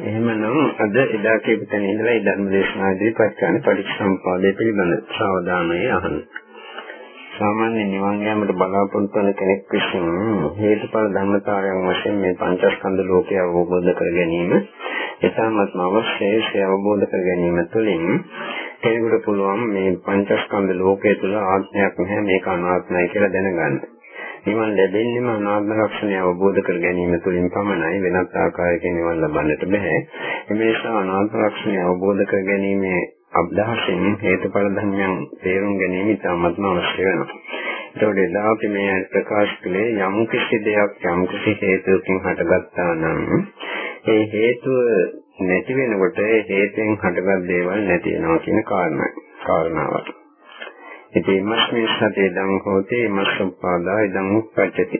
එහෙමනම් අද එදා කියපු තැන ඉඳලා ඒ ධර්ම දේශනා ඉදිරිපත් කරන පටිච්චසමුප්පාදය පිළිබඳ සාවධානයේ අහන්න. සාමාන්‍ය නිවන් යාමට බලාපොරොත්තු වන කෙනෙක් විසින් හේතුඵල ධර්මතාවයන් වශයෙන් මේ පංචස්කන්ධ ලෝකය අවබෝධ කර ගැනීම ඉතාමත්ම අවශ්‍යයි. ඒ අවබෝධ කර ගැනීම තුළින් කෙනෙකුට පුළුවන් මේ පංචස්කන්ධ ලෝකය තුළ ආත්මයක් නැහැ මේක අනාත්මයි කියලා දැනගන්න. නිවන් ලැබෙන්නේම අනාත්ම ලක්ෂණය අවබෝධ කර ගැනීම තුළින් පමණයි වෙනත් ආකාරයකින් නිවන් ලබන්නට බෑ. එමේසා අනාත්ම ලක්ෂණය අවබෝධ කර ගැනීමේ අභ්‍යාසයෙන් හේතුඵල ධර්මයන් තේරුම් ගැනීම ඉතාමත්ම අවශ්‍ය වෙනවා. ඒතකොට එදා අපි මේ ප්‍රකාශ කළේ යම් කිසි දෙයක් යම් කිසි හේතුවකින් හටගත්තා නම් ඒ හේතුව නැති වෙනකොට ඒ හේතෙන් හටගත් දේවල් නැති වෙනවා කියන කාරණා කාරණාවක්. ඉතින් මස්මේ සතේ දං හෝතේ මස්සුපාදා ඉදං උප්පච්චති.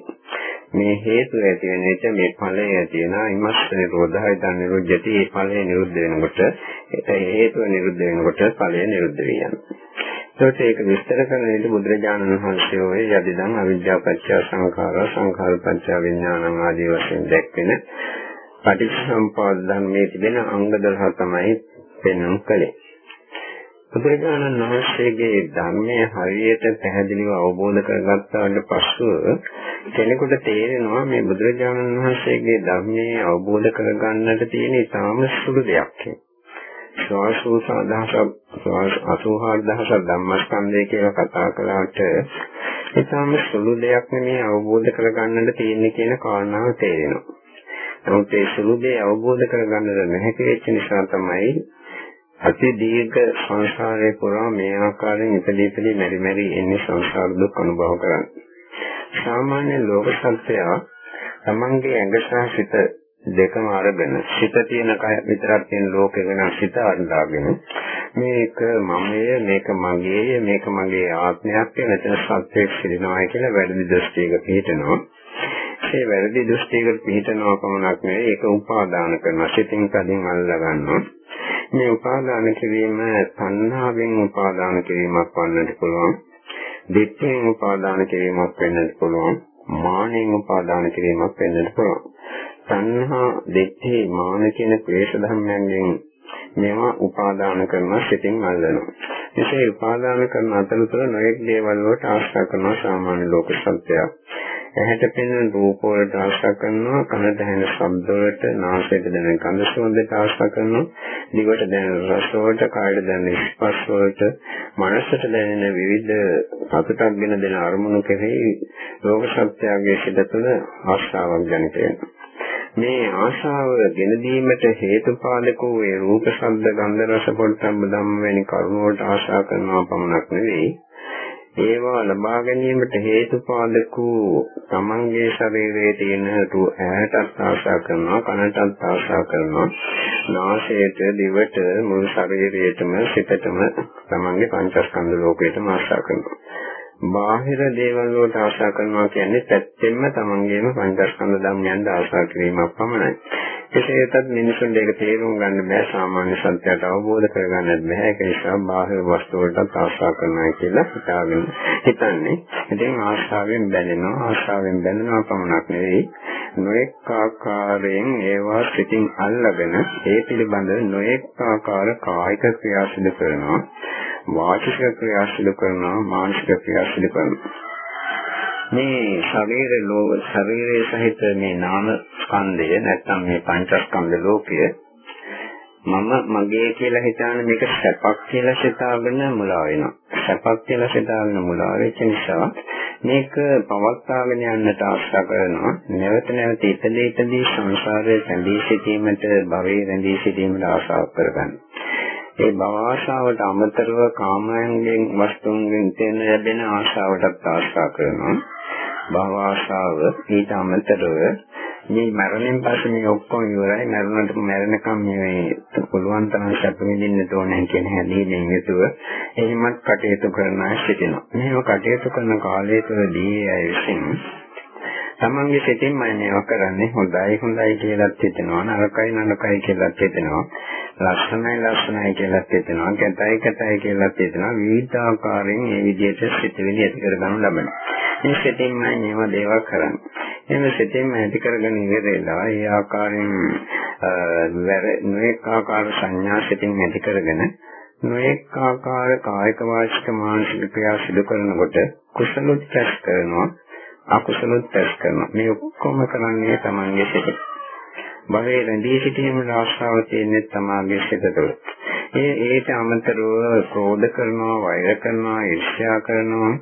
මේ හේතු ඇති වෙන විට මේ ඵලය ඇති වෙනා ඉමස්ස නිරෝධය ඉදං නිරුද්ධති. මේ ඵලය නිරුද්ධ වෙනකොට ඒ හේතුව නිරුද්ධ වෙනකොට ඵලය නිරුද්ධ වෙ යනවා. ඒකට ඒක විස්තර කරන විට බුදුරජාණන් වහන්සේ ඔය යදිදන් අවිද්‍යාව පත්‍ය සංඛාර සංඛාර පත්‍ය විඥානං ආදී වශයෙන් දැක්වෙන පටිච්චසමුපාද ධර්මයේ තිබෙන අංග 12 තමයි පෙන්වන්න කලේ. බුදුරජාණන් වහන්සේගේ ධර්මයේ හරියට පැහැදිලිව අවබෝධ කරගත්තාට පස්සෙ කෙනෙකුට තේරෙනවා මේ බුදුරජාණන් වහන්සේගේ ධර්මයේ අවබෝධ කරගන්නට තියෙන ඉතාම සුළු දෙයක් කියලා. ශ්වාසෝස අදහසක් 84000 ධම්මස්කන්ධය කියලා කතා කළාට ඉතාම සුළු දෙයක් නෙමේ අවබෝධ කරගන්නට තියෙන්නේ කියන කාරණාව තේරෙනවා. නමුත් ඒ සුළු දේ අවබෝධ කරගන්නට නැහැ වෙච්ච නිසා තමයි අති දීර්ඝ සංසාරේ පුරා මේ ආකාරයෙන් ඉපදී ඉපදී මෙරි මෙරි එන්නේ සංසාර දුක් අනුභව කරන්නේ. සාමාන්‍ය ලෝක සත්‍යය තමන්ගේ ඇඟ සහ සිත දෙකම අරගෙන සිත තියෙන කය විතරක් තියෙන ලෝකෙ වෙන සිත අඳාගෙන මේක මමය මේක මගේය මේක මගේ ආත්මයක් කියලා මෙතන සත්‍යයක් සිටිනවා කියලා වැරදි දෘෂ්ටියක පිළිටනවා. ඒ වැරදි දෘෂ්ටියකට පිළිටනවා පමණක් නෙවෙයි ඒක උපාදාන කරනවා සිතින් කදින් අල්ලා ගන්නවා. මේ උපාදාන කිරීම සංහාවෙන් උපාදාන කිරීමක් වන්නට පුළුවන්. දෙත්තෙන් උපාදාන කිරීමක් වෙන්නත් පුළුවන්. මානෙන් උපාදාන කිරීමක් වෙන්නත් පුළුවන්. සංහා දෙත්තේ මාන කියන ක්ලේශ ධර්මයන්ගෙන් මේවා උපාදාන කරන සිතින් අල්ලනවා. එසේ උපාදාන කරන අතරතුර නොයෙක් දේවල් වලට ආශ්‍රය කරන සාමාන්‍ය ලෝක සත්‍යයක්. ඇහැට පෙනෙන රූප වලට ආශා කරනවා කනට ඇහෙන ශබ්ද වලට නාසයට දැනෙන ගඳ සුවඳට ආශා කරනවා දිවට දැනෙන රස වලට කායට දැනෙන ස්පර්ශ වලට මනසට දැනෙන විවිධ සතුටක් ගෙන දෙන අරමුණු කෙරෙහි ලෝක සත්‍යයේ සිට තුළ ආශාවක් ජනිත වෙනවා. මේ ආශාව ගෙන දීමට හේතුපාදක වූ ඒ රූප ශබ්ද ගන්ධ රස පොට්ටම්බ ධම්ම වැනි කරුණු වලට ආශා කරනවා පමණක් නෙවෙයි. ඒවා ලබා ගැනීමට හේතුපාදක වූ තමන්ගේ ශරීරයේ තියෙන තු ඇහැටත් ආශා කරනවා කනටත් ආශා කරනවා නාසයට දිවට මුළු ශරීරයටම සිතටම තමන්ගේ පංචස්කන්ධ ලෝකයටම ආශා කරනවා බාහිර දේවල් වලට ආශා කරනවා කියන්නේ පැත්තෙන්ම තමන්ගේම පංචස්කන්ධ ධර්මයන්ට ආශා කිරීමක් පමණයි. කෙසේ වෙතත් මිනිසුන් දෙක තේරුම් ගන්න බෑ සාමාන්‍ය සත්‍යයට අවබෝධ කරගන්නත් බෑ. ඒක නිසා බාහිර වස්තු වලට ආශා කරනවා කියලා හිතාගෙන හිතන්නේ. ඉතින් ආශාවෙන් බැඳෙනවා ආශාවෙන් බැඳෙනවා පමණක් නෙවෙයි. නොඑක ආකාරයෙන් ඒවා සිතින් අල්ලගෙන ඒ පිළිබඳ නොඑක ආකාර කායික ක්‍රියා සිදු කරනවා වාචික ක්‍රියා සිදු කරනවා මානසික ක්‍රියා සිදු කරනවා. මේ ශරීර ලෝක ශරීරයේ සහිත මේ නාම ස්කන්ධය නැත්නම් මේ පංචස්කන්ධ ලෝකය මම මගේ කියලා හිතාන මේක සැපක් කියලා සිතාගෙන මුලා වෙනවා. සැපක් කියලා සිතාගෙන මුලා වෙච්ච නිසා මේක පවත්වාගෙන යන්නට ආශා කරනවා. නැවත නැවත ඉපදී ඉපදී සංසාරයේ රැඳී සිටීමට භවයේ රැඳී සිටීමට ආශාවක් කරගන්නවා. ඒ භව ආශාවට අමතරව කාමයන්ගෙන් වස්තුන්ගෙන් තෙන්න ලැබෙන ආශාවටත් ආශා කරනවා. භව ආශාව ඊට අමතරව මේ මරණයෙන් පස්සේ මේ ඔක්කොම ඉවරයි මරණයට මැරෙනකම් මේ පුළුවන් තරම් සැප විඳින්න ඕනේ කියන හැදීමෙන් යුතුව එහෙමත් කටයුතු කරන අය සිටිනවා. මේව කටයුතු කරන කාලය තුළදී අය විසින් තමන්ගේ සිතින් මම මේවා කරන්නේ. හොඳයි හොඳයි කියලාත් හිතෙනවා. නරකයි නරකයි කියලාත් හිතෙනවා. ලස්සනයි ලස්සනයි කියලාත් හිතෙනවා. කැතයි කැතයි කියලාත් හිතෙනවා. විවිධ ආකාරයෙන් මේ විදිහට සිතවිලි ඇති කරගන්න ලබනවා. මේ සිතින්ම මේවා දේවල් කරන්නේ. එහෙම සිතින්ම ඇති කරගෙන ඉවරලා ඒ ආකාරයෙන් නොඑක ආකාර සංඥා සිතින් ඇති කරගෙන නොඑක ආකාර කායික වාචික මානසික ක්‍රියා සිදු කරනකොට කුසලොත් රැස් කරනවා. අකුසලොත් රැස් කරනවා මේ ඔක්කොම කරන්නේ තමන්ගේ සිත. භවයේ රැඳී සිටීමේ ආශාව තියෙන්නේ තමාගේ සිත තුළ. ඒ ඒට අමතරව ක්‍රෝධ කරනවා, වෛර කරනවා, ඊර්ෂ්‍යා කරනවා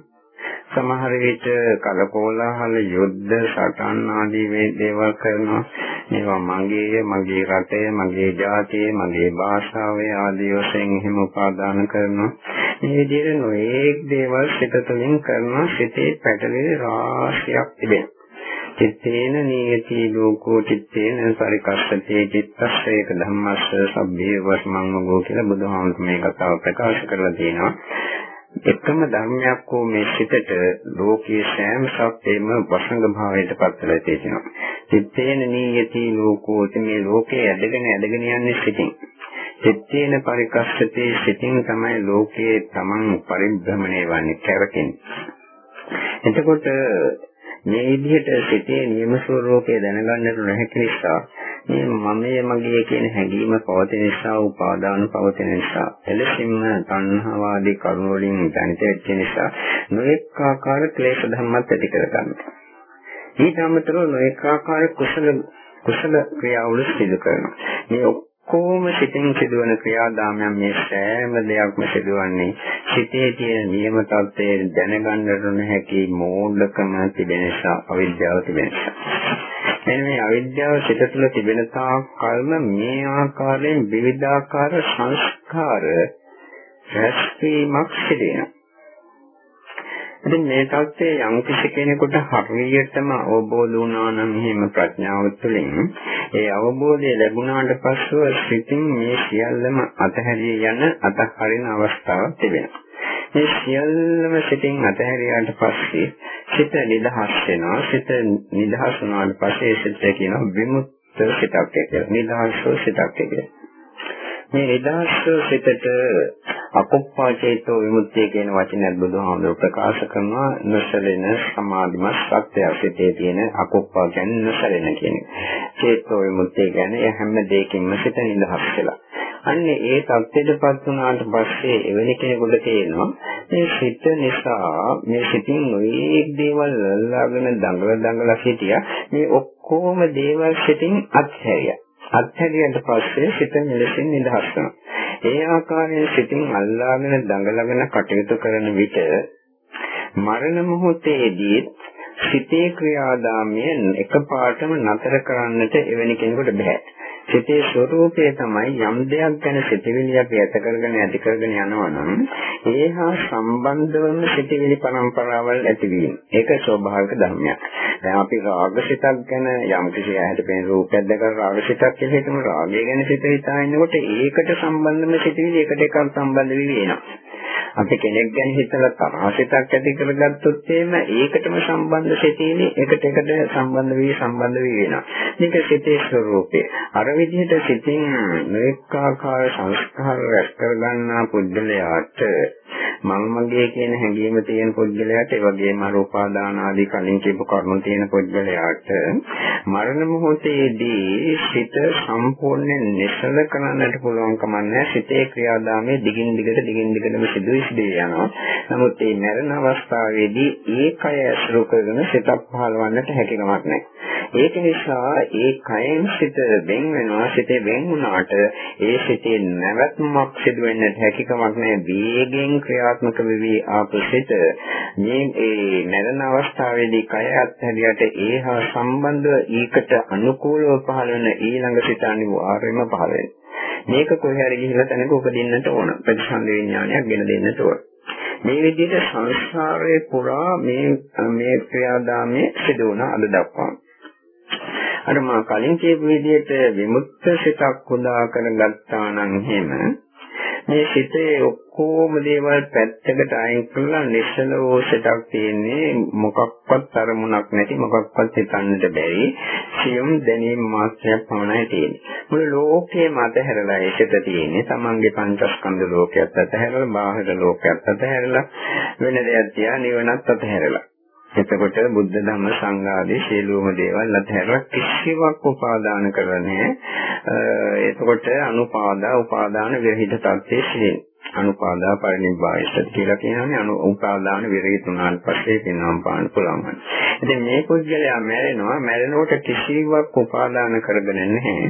සමහර විට කලකෝලාහල යුද්ධ සටන් ආදී මේ දේවල් කරනවා මේවා මගේ මගේ රටේ මගේ ජාතියේ මගේ භාෂාවේ ආදී වශයෙන් එහෙම උපාදාන කරනවා. මේ විදිහට නොඑක් දේවල් සිත තුළින් කරනවා සිතේ පැටලෙන රාශියක් තිබෙනවා. චිත්තේන නියති ලෝකෝ චිත්තේන පරිකස්සතේ චිත්තස්සේක ධම්මස්ස සබ්බේ වස්මං මගෝ කියලා බුදුහාමුදුරුවෝ මේ කතාව ප්‍රකාශ කරලා තියෙනවා. එකම ධර්මයක් වූ මේ සිතට ලෝකයේ සෑම සත්‍යෙම වසංග භාවයට පත් වෙලා තියෙනවා. චිත්තේන නීයති ලෝකෝ මේ ලෝකයේ ඇදගෙන ඇදගෙන යන්නේ සිතින්. චිත්තේන පරිකස්සතේ සිතින් තමයි ලෝකයේ Taman පරිභ්‍රමණය වන්නේ කරකින්නේ. එතකොට මේ විදිහට සිතේ නියම ස්වરૂපය දැනගන්නට නොහැකි නිසා මේ මමයේ මගේ කියන හැඟීම පවතින නිසා උපාදාන පවතින නිසා එලෙසින්ම තණ්හාවාදී කරුණ වලින් දැනිට වෙච්ච නිසා නොඑක ආකාර ක්ලේශ ධර්මත් ඇති කරගන්නවා. ඊට අමතරව නොඑක ආකාර කුසල කුසල ක්‍රියාවල සිදු කරනවා. මේ ඔක්කොම සිතින් සිදුවන ක්‍රියාදාමයන් මේ සෑම දෙයක්ම සිදුවන්නේ සිතේ තියෙන නියම තත්ත්වයේ දැනගන්නට නොහැකි මෝඩකම තිබෙන නිසා අවිද්‍යාව තිබෙන නිසා මෙන්න මේ අවිද්‍යාව සිත තුළ තිබෙන තාක් කල්ම මේ ආකාරයෙන් විවිධාකාර සංස්කාර රැස්වීමක් සිදෙනවා. ඉතින් මේ தත්ත්වයේ යම් කිසි කෙනෙකුට හරියටම අවබෝධ වුණා නම් එහෙම ප්‍රඥාව තුළින් ඒ අවබෝධය ලැබුණාට පස්සෙ සිතින් මේ සියල්ලම අතහැරිය යන අතහරින අවස්ථාවක් තිබෙනවා. මේ සියල්ලම සිතින් අතහැරියාට පස්සේ සිත නිදහස් වෙනවා. සිත නිදහස් වුණාට පස්සේ සිත කියනවා විමුක්ත සිතක් කියලා. නිදහස් සිතක් කියලා. මේ නිදහස් සිතට අකුප්පාචේතෝ විමුක්තිය කියන වචනයත් බුදුහාමුදුරුවෝ ප්‍රකාශ කරනවා නොසලෙන සමාධිමත් සත්‍යය සිතේ තියෙන අකුප්පා කියන්නේ නොසලෙන කියන එක. චේතෝ විමුක්තිය කියන්නේ හැම දෙයකින්ම සිත නිදහස් වෙලා. අන්න ඒ தත්ත්වයටපත් වුණාට පස්සේ එවැනි කෙනෙකුට තේරෙනවා මේ සිත නිසා මේ සිතින් නොයේක් දේවල් අල්ලාගෙන දඟල දඟල සිටියා. මේ ඔක්කොම දේවල් සිතින් අත්හැරියා. අත්හැරියට පස්සේ සිත මෙලෙසින් නිදහස් වෙනවා ඒ ආකාරයෙන් සිතින් අල්ලාගෙන දඟලගෙන කටයුතු කරන විට මරණ මොහොතේදී සිතේ ක්‍රියාදාමය එකපාරටම නතර කරන්නට එවැනි කෙනෙකුට බෑ. සිතේ ස්වરૂපය තමයි යම් දෙයක් ගැන සිතවිලි අපි ඇත කරගෙන ඇති කරගෙන යනවා නම් ඒ හා සම්බන්ධවම සිතවිලි පරම්පරාවල් ඇතිවීම. ඒක ස්වභාවික ධර්මයක්. දැන් අපි රාගසිතක් ගැන යම් කිසි ඇහැට පෙනෙන රූපයක් දැක රාගසිතක් කියලා හිතමු. රාගය ගැන සිත හිතා ඉන්නකොට ඒකට සම්බන්ධම සිතවිලි එකට එකක් සම්බන්ධ වෙවි වෙනවා. අපි කෙනෙක් ගැන හිතලා තරහසිතක් ඇති කරගත්තොත් එහෙම ඒකටම සම්බන්ධ සිතීනේ එකට එකට සම්බන්ධ වී සම්බන්ධ වී වෙනවා. මේක සිතේ ස්වરૂපය. අර විදිහට සිතින් මේක ආකාර සංස්කාර රැස් කරගන්නා පුද්ගලයාට මම මගේ කියන හැඟීම තියෙන පුද්ගලයාට ඒ වගේම රූපාදාන ආදී කලින් කියපු කරුණු තියෙන පුද්ගලයාට මරණ මොහොතේදී සිත සම්පූර්ණයෙන් නිසල කරන්නට පුළුවන් කමන්නේ සිතේ ක්‍රියාදාමයේ දිගින් දිගට දිගින් දිගටම සිදුවි සිදුවි යනවා. නමුත් මේ මරණ අවස්ථාවේදී ඒකය ඇසුරු කරගෙන සිතක් පහළවන්නට හැකියාවක් නැහැ. ඒක නිසා ඒ කයෙන් සිත වෙන් වෙනවා සිතේ වෙන් වුණාට ඒ සිතේ නැවැත්මක් සිදු වෙන්නට හැකියාවක් නැහැ. වේගෙන් ක්‍රියා ක්‍රියාත්මක වෙවි ආපු සිත මේ ඒ මරණ අවස්ථාවේදී කය අත්හැරියට ඒ හා සම්බන්ධව ඊකට අනුකූලව පහළ වෙන ඊළඟ සිත අනිවාර්යයෙන්ම පහළ වෙනවා. මේක කොහේ හරි ගිහිල්ලා තැනක උපදින්නට ඕන. ප්‍රතිසන්ද විඥානයක් ගෙන දෙන්නට ඕන. මේ විදිහට සංසාරේ පුරා මේ මේ ක්‍රියාදාමයේ සිදු වුණ අද දක්වා අර මා කලින් කියපු විදිහට විමුක්ත සිතක් උදා කරගත්තා නම් එහෙම මේ සිතේ ඔක්කොම දේවල් පැත්තකට අයින් කරලා නිශ්චල වූ සිතක් තියෙන්නේ මොකක්වත් අරමුණක් නැති මොකක්වත් හිතන්නට බැරි සියුම් දැනීම් මාත්‍රයක් පමණයි තියෙන්නේ. මුළු ලෝකේම අතහැරලා ඒකද තියෙන්නේ තමන්ගේ පංචස්කන්ධ ලෝකයක් අතහැරලා බාහිර ලෝකයක් අතහැරලා වෙන දෙයක් තියා නිවනත් අතහැරලා. එතකොට බුද්ධ ධම්ම සංඝ ආදී සියලුම දේවල් අතහැරලා කිසිවක් උපාදාන කරන්නේ එතකොට අනුපාදා උපාදාන විරහිත තත්ත්වයේ සිටින. අනුපාදා පරිනිබ්බායස කියලා කියනවානේ අනු උපාදාන විරහිතුනාන් පස්සේ පින්නම් පාන්න පුළුවන්. ඉතින් මේ පුද්ගලයා මැරෙනවා මැරෙනකොට කිසිවක් උපාදාන කරගෙන නැහැ.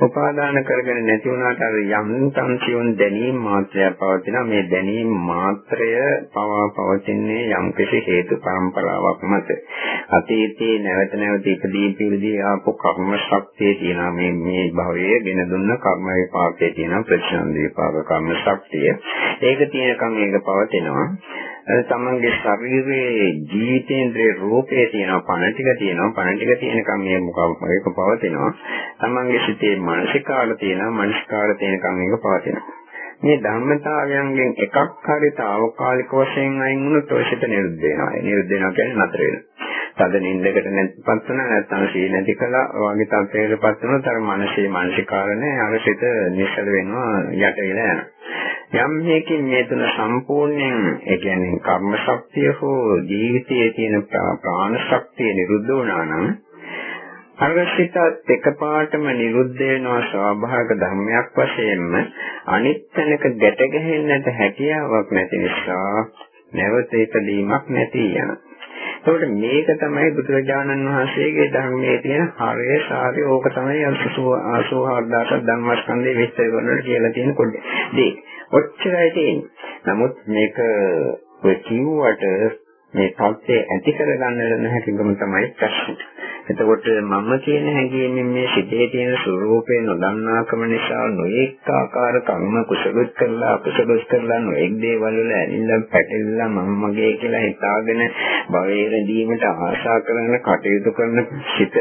උපාදාන කරගෙන නැති වුණාට අර යම් තන්සියොන් දැනීම මාත්‍රය පවතින මේ දැනීම මාත්‍රය පවා පවතින්නේ යම් කිසි හේතු පරම්පරාවක් මත. අතීතයේ නැවත නැවත ඉදදී පිළිදී ආපු කර්ම ශක්තිය තියෙනවා මේ මේ භවයේ ගෙන දුන්න කර්ම විපාකයේ තියෙන ප්‍රතිසන්ද විපාක කර්ම ශක්තිය. ඒක තියෙනකන් ඒක පවතිනවා. තමන්ගේ ශරීරයේ ජීවිතේන්ද්‍රයේ රූපේ තියෙනවා පණ ටික තියෙනවා පණ ටික තියෙනකන් මේ මොකක් ඒක පවතිනවා. තමන්ගේ සිතේ මානසිකාල තියෙනවා මානසිකාල තියෙනකන් ඒක පවතිනවා. මේ ධර්මතාවයන්ගෙන් එකක් හරි తాවකාලික වශයෙන් අයින් වුණොත් ඔය සිත නිරුද්ධ වෙනවා. ඒ නිරුද්ධ වෙනවා කියන්නේ නතර වෙනවා. තද නින්දකට නැතිපත් වෙන නැත්නම් සී නැති කළා වගේ තත්ත්වයකටපත් වුණොත් අර මානසික මානසිකාරණය අර සිත නිසල වෙනවා යට වෙලා යනවා. යම් මේකෙන් මේ තුන සම්පූර්ණයෙන් ඒ කියන්නේ කර්ම ශක්තිය හෝ ජීවිතයේ තියෙන ප්‍රාණ ශක්තිය නිරුද්ධ වුණා නම් අරසිතත් එකපාරටම නිරුද්ධ වෙනවා ස්වාභාවික ධර්මයක් වශයෙන්ම අනිත් තැනක ගැට ගැහෙන්නට හැකියාවක් නැති නිසා නැවත ඉදීමක් නැති යන. ඒකට මේක තමයි බුදුරජාණන් වහන්සේගේ ධර්මයේ තියෙන හරය සාරය ඕක තමයි 84000ක් ධම්මස්කන්ධේ විස්තර කරනකොට කියලා තියෙන පොඩ්ඩේ. ඔච්චරයි තියෙන්නේ. නමුත් මේක ඔය කිව්වට මේ තත්ත්වය ඇති කරගන්න හැකියාවම තමයි ප්‍රශ්නේ. එතකොට මම කියන හැඟීමෙන් මේ සිතේ තියෙන ස්වરૂපේ නොදන්නාකම නිසා නොඑක ආකාර කර්ම කුසලොත් කරලා අකුසලොත් කරලා නොඑක් දේවල් වල ඇලිලා පැටලිලා මම මගේ කියලා හිතාගෙන භවයේ රැඳීමට ආශා කරන කටයුතු කරන සිත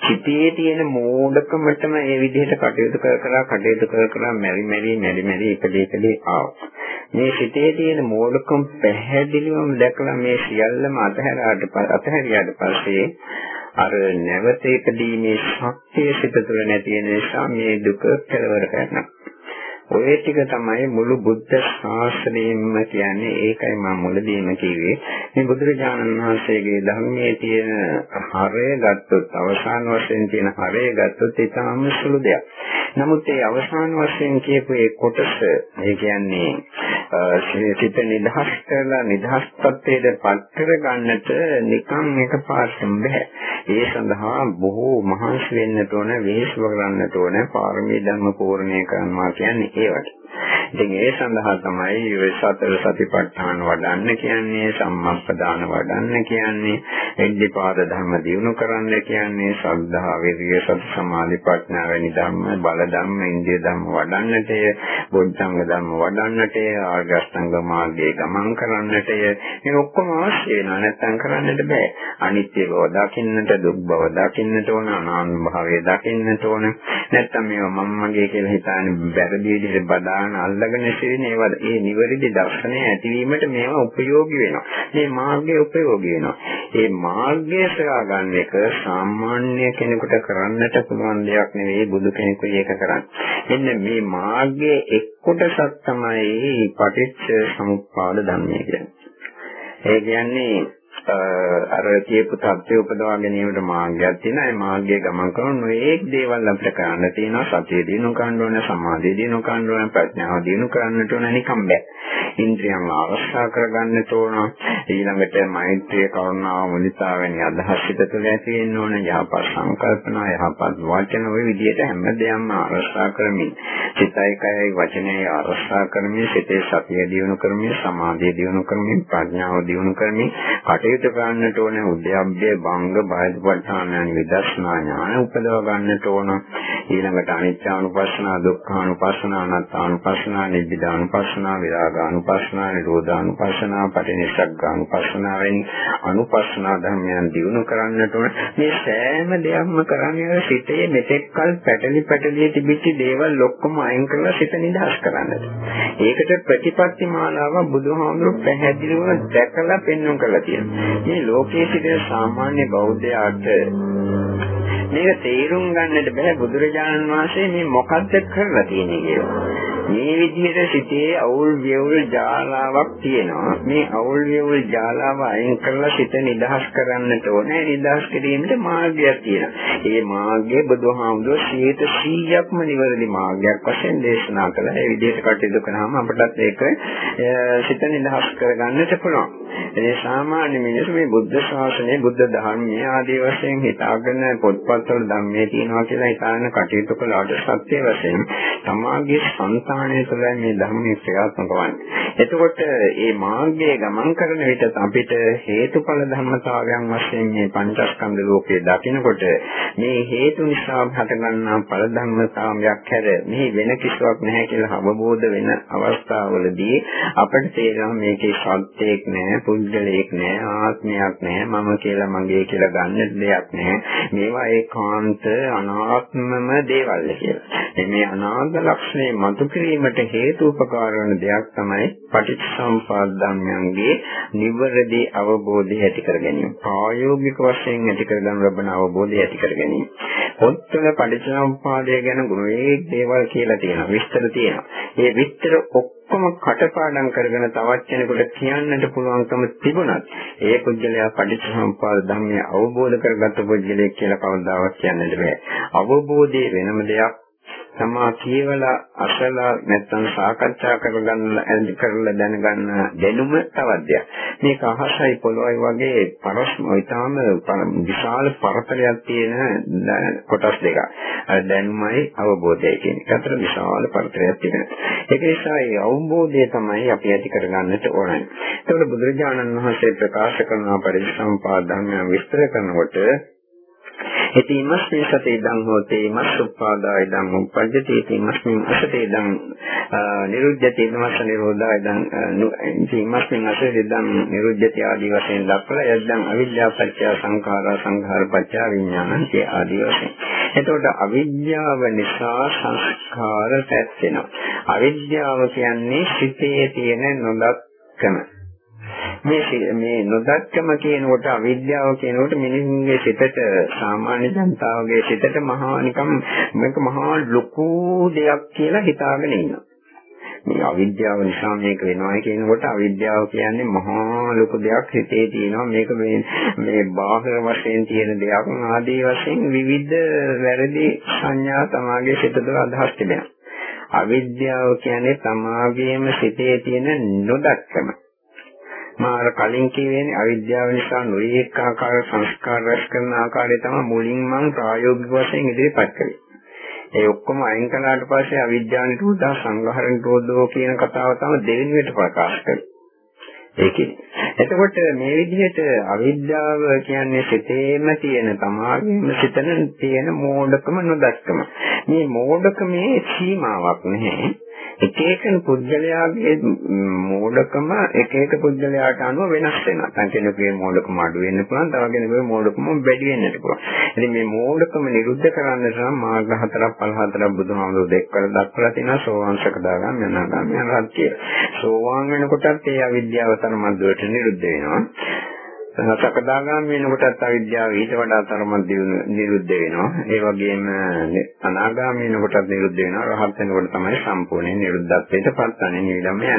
සිතේ තියෙන මෝඩකමටම ඒ විදිහට කටයුතු කර කර කටයුතු කර කර මෙරි මෙරි මෙරි මෙරි ඉපදී ඉපදී ආවා. මේ සිතේ තියෙන මෝඩකම් පැහැදිලිවම දැකලා මේ සියල්ලම අතහැරාට අතහැරියාට පස්සේ අර නැවත ඉපදීමේ ශක්තිය සිත තුළ නැති නිසා මේ දුක කෙලවර කරනවා. ඔය ටික තමයි මුළු බුද්ධ ශාසනයෙම කියන්නේ ඒකයි මම මුලදීම කිව්වේ මේ බුදුරජාණන් වහන්සේගේ ධර්මයේ තියෙන හරය ගත්තොත් අවසාන වශයෙන් තියෙන හරය ගත්තොත් ඒ තමයි සුළු දෙයක්. නමුත් ඒ අවසාන වශයෙන් කියපු ඒ කොටස ඒ කියන්නේ සිත නිදහස් කරලා නිදහස් තත්ත්වයට පත් කර ගන්නට නිකන් එකපාරටම බෑ. ඒ සඳහා බොහෝ මහන්සි වෙන්නට ඕන, වෙහෙසව කරන්නට ඕන, පාරමී ධර්ම පූර්ණේ කරනවා කියන්නේ ඒවට. ඉතින් ඒ සඳහා තමයි ඔය සතර සතිපට්ඨාන වඩන්න කියන්නේ සම්මප්පදාන වඩන්න කියන්නේ එද්ධිපාද ධර්ම දියුණු කරන්න කියන්නේ ශ්‍රද්ධා විරිය සති සමාධි ප්‍රඥා වැනි ධර්ම බල ධර්ම ඉන්දිය ධර්ම වඩන්නටය බොද්ධංග ධර්ම වඩන්නටය ආර්යශ්‍රංග මාර්ගයේ ගමන් කරන්නටය. මේ ඔක්කොම අවශ්‍ය වෙනවා. නැත්නම් කරන්නට බෑ. අනිත්‍ය බව දකින්නට දුක් බව දකින්නට ඕන අනාත්ම භාවය දකින්නට ඕන. නැත්නම් මේවා මම මගේ කියලා හිතාන බැරදි විදිහට බදාන අල්ලගෙන ඉන්නේ ඒවා ඒ නිවැරදි දර්ශනය ඇතිවීමට මේවා උපයෝගී වෙනවා. මේ මාර්ගය උපයෝගී වෙනවා. මේ මාර්ගය සොයා ගන්න එක සාමාන්‍ය කෙනෙකුට කරන්නට පුළුවන් දෙයක් නෙවෙයි බුදු කෙනෙකුයි ඒක කරන්නේ. මෙන්න මේ මාර්ගයේ එක් කොටසක් තමයි පටිච්ච සමුප්පාද ධර්මය කියන්නේ. ඒ කියන්නේ අර කියපු தත්ත්වය උපදවා ගැනීමට මාර්ගයක් තියෙනවා. ඒ මාර්ගයේ ගමන් කරන නොයේක් දේවල් අපිට කරන්න තියෙනවා. සතිය දිනු කරන්න ඕන, සමාධිය දිනු කරන්න ඕන, ප්‍රඥාව දිනු කරන්නට ඕන නිකම් බෑ. ඉන්ද්‍රියන් ආරක්ෂා කරගන්නට ඕන. ඊළඟට මෛත්‍රිය, කරුණාව, මුදිතා වැනි අදහස් පිට තුළ ඇති වෙන්න ඕන. යහපත් සංකල්පනා, යහපත් වචන ඔය විදිහට හැමදේම ආරක්ෂා කරමින්, සිතයි කයයි වචනයයි ආරක්ෂා කරමින්, සිතේ සතිය දිනු කරමින්, සමාධිය දිනු කරමින්, ප්‍රඥාව දිනු කරමින් කටයුතු කරන්නට ඕන උද්‍යප්පේ භංග බයදපඨානයන් විදර්ශනා ඥාන උපදව ගන්නට ඕන ඊළඟට අනිච්චානුපස්සනා දුක්ඛානුපස්සනා අනාත්මානුපස්සනා නිබ්බිදානුපස්සනා විරාගානුපස්සනා නිරෝධානුපස්සනා පටිනිස්සග්ගානුපස්සනා වැනි අනුපස්සනා ධර්මයන් දිනු කරන්නට ඕන මේ සෑම දෙයක්ම කරන්නේ සිතේ මෙතෙක්කල් පැටලි පැටලි තිබිච්ච දේවල් ඔක්කොම අයින් කරලා සිත නිදහස් කරන්නට. ඒකට ප්‍රතිපත්ති මාලාව බුදුහාමුදුරු පැහැදිලිව දැකලා පෙන්වන්න කරලා තියෙනවා. මේ ලෝකයේ සිටින සාමාන්‍ය බෞද්ධයාට මේක තේරුම් ගන්නට බෑ බුදුරජාණන් වහන්සේ මේ මොකද්ද කරලා තියෙන්නේ කියලා. මේ විදිහට සිතේ අවුල් වියවුල් ජාලාවක් තියෙනවා. මේ අවුල් වියවුල් ජාලාව අයින් කරලා සිත නිදහස් කරන්නට ඕනේ. නිදහස් කිරීමට මාර්ගයක් තියෙනවා. ඒ මාර්ගය බුදුහාමුදුරුවෝ 100%ක්ම නිවැරදි මාර්ගයක් වශයෙන් දේශනා කළා. ඒ විදිහට කටයුතු කරාම අපටත් ඒක සිත නිදහස් කරගන්නට පුළුවන්. ඒ සාමාන්‍ය මිනිස්සු මේ බුද්ධ ශාසනය, බුද්ධ ධර්මයේ ආදී වශයෙන් හිතාගෙන පොත්පත්වල ධර්මයේ තියෙනවා කියලා හිතාගෙන කටයුතු කළාට සත්‍ය වශයෙන් තමාගේ సంతාණය තුළ මේ ධර්මයේ ක්‍රියාත්මක වන්නේ. එතකොට මේ මාර්ගයේ ගමන් කරන විට අපිට හේතුඵල ධර්මතාවයන් වශයෙන් මේ පංචස්කන්ධ ලෝකයේ දකිනකොට මේ හේතු නිසා හටගන්නා ඵල ධර්මතාවයක් හැර මේ වෙන කිසිවක් නැහැ කියලා අවබෝධ වෙන අවස්ථාවවලදී අපිට තේරෙනවා මේකේ සත්‍යයක් නැහැ, පුද්ගලයෙක් නැහැ, ආත්මයක් නැහැ, මම කියලා මගේ කියලා ගන්න දෙයක් නැහැ. මේවා ඒකාන්ත අනාත්මම දේවල් කියලා. මේ අනාත්ම ලක්ෂණය මතු කිරීමට හේතු උපකාර වන දෙයක් තමයි පටිච්චසමුපාද ධර්මයන්ගේ නිවැරදි අවබෝධය ඇති කර ගැනීම. ප්‍රායෝගික වශයෙන් ඇති කර ගන්න ලබන අවබෝධය ඇති කර ගැනීම. පොත්වල පටිච්චසමුපාදය ගැන ගුණයේ දේවල් කියලා තියෙනවා. විස්තර තියෙනවා. ඒ විස්තර ඔක්කොම කටපාඩම් කරගෙන තවත් කෙනෙකුට කියන්නට පුළුවන්කම තිබුණත් ඒ පුද්ගලයා පටිච්චසමුපාද ධර්මය අවබෝධ කරගත්ත පුද්ගලයෙක් කියලා කවදාවත් කියන්නට බෑ. අවබෝධයේ වෙනම දෙයක් තමා කියවලා අසලා නැත්නම් සාකච්ඡා කරගන්න කරලා දැනගන්න දැනුම තවත් දෙයක්. මේක අහසයි පොළොවයි වගේ පරස්ම ඊටාම විශාල පරතරයක් තියෙන කොටස් දෙකක්. අර දැනුමයි අවබෝධයයි කියන එක අතර විශාල පරතරයක් තියෙනවා. ඒක නිසා මේ අවබෝධය තමයි අපි ඇති කරගන්නට ඕනේ. ඒකවල බුදුරජාණන් වහන්සේ ප්‍රකාශ කරන පරිසම්පාද ධර්මයන් විස්තර කරනකොට ඉතින් මස්මින් සතේ දං හෝතේ මස්සුප්පාදාය දං උපජ්ජති ඉතින් මස්මින් අසතේ දං නිරුද්ධති මස්ස නිරෝධාය දං ඉතින් මස්මින් අසතේ දං නිරුද්ධති ආදී වශයෙන් දක්වලා යද්දං අවිද්‍යාව පත්‍ය සංඛාරා සංඛාර පත්‍ය විඥානං කිය ආදී වශයෙන්. එතකොට අවිද්‍යාව නිසා සංස්කාර පැත්තෙනවා. අවිද්‍යාව කියන්නේ සිතේ තියෙන නොදක්කම මේ මේ නොදක්කම කියනකොට අවිද්‍යාව කියනකොට මිනිස්සුන්ගේ සිතට සාමාන්‍ය ජනතාවගේ සිතට මහා නිකම් මේක මහා ලොකු දෙයක් කියලා හිතාගෙන ඉන්නවා. මේ අවිද්‍යාව නිසා මේක වෙනවා කියනකොට අවිද්‍යාව කියන්නේ මහා ලොකු දෙයක් හිතේ තියෙනවා. මේක මේ මේ බාහිර වශයෙන් තියෙන දෙයක් ආදී වශයෙන් විවිධ වැරදි සංඥා තමාගේ සිත තුළ අදහස් තිබෙනවා. අවිද්‍යාව කියන්නේ තමාගේම සිතේ තියෙන නොදක්කම. මා අර කලින් කියවෙන්නේ අවිද්‍යාව නිසා නොයේක ආකාර සංස්කාර රැස් කරන ආකාරය තමයි මුලින් මම ප්‍රායෝගික වශයෙන් ඉදිරිපත් කළේ. ඒ ඔක්කොම අයින් කළාට පස්සේ අවිද්‍යාව නිරෝධා සංඝහර නිරෝධෝ කියන කතාව තමයි දෙවෙනිවට ප්‍රකාශ කළේ. ඒකේ. එතකොට මේ විදිහට අවිද්‍යාව කියන්නේ සිතේම තියෙන තමාගේම සිතන තියෙන මෝඩකම නොදක්කම. මේ මෝඩකමේ සීමාවක් නැහැ. එක එක පුද්ගලයාගේ මෝඩකම එක එක පුද්ගලයාට අනුව වෙනස් වෙනවා. දැන් කෙනෙකුගේ මෝඩකම අඩු වෙන්න පුළුවන්, තව කෙනෙකුගේ මෝඩකම වැඩි වෙන්නත් පුළුවන්. ඉතින් මේ මෝඩකම නිරුද්ධ කරන්න නම් මාර්ග හතරක් පහ හතරක් බුදුහාමුදුරුවෝ දෙක්වල දක්වලා තියෙනවා සෝවාන් සකදාගාම යනාගාම යනරත් කියලා. සෝවාන් වෙනකොටත් ඒ අවිද්‍යාව තරමක් දුරට නිරුද්ධ වෙනවා. සකදාගාමී වෙනකොටත් අවිද්‍යාව ඊට වඩා තරමක් නිරුද්ධ වෙනවා. ඒ වගේම අනාගාමී වෙනකොටත් නිරුද්ධ වෙනවා. රහත් වෙනකොට තමයි සම්පූර්ණයෙන් නිරුද්ධත්වයට පත් වෙන්නේ නිවිදම යන්නේ.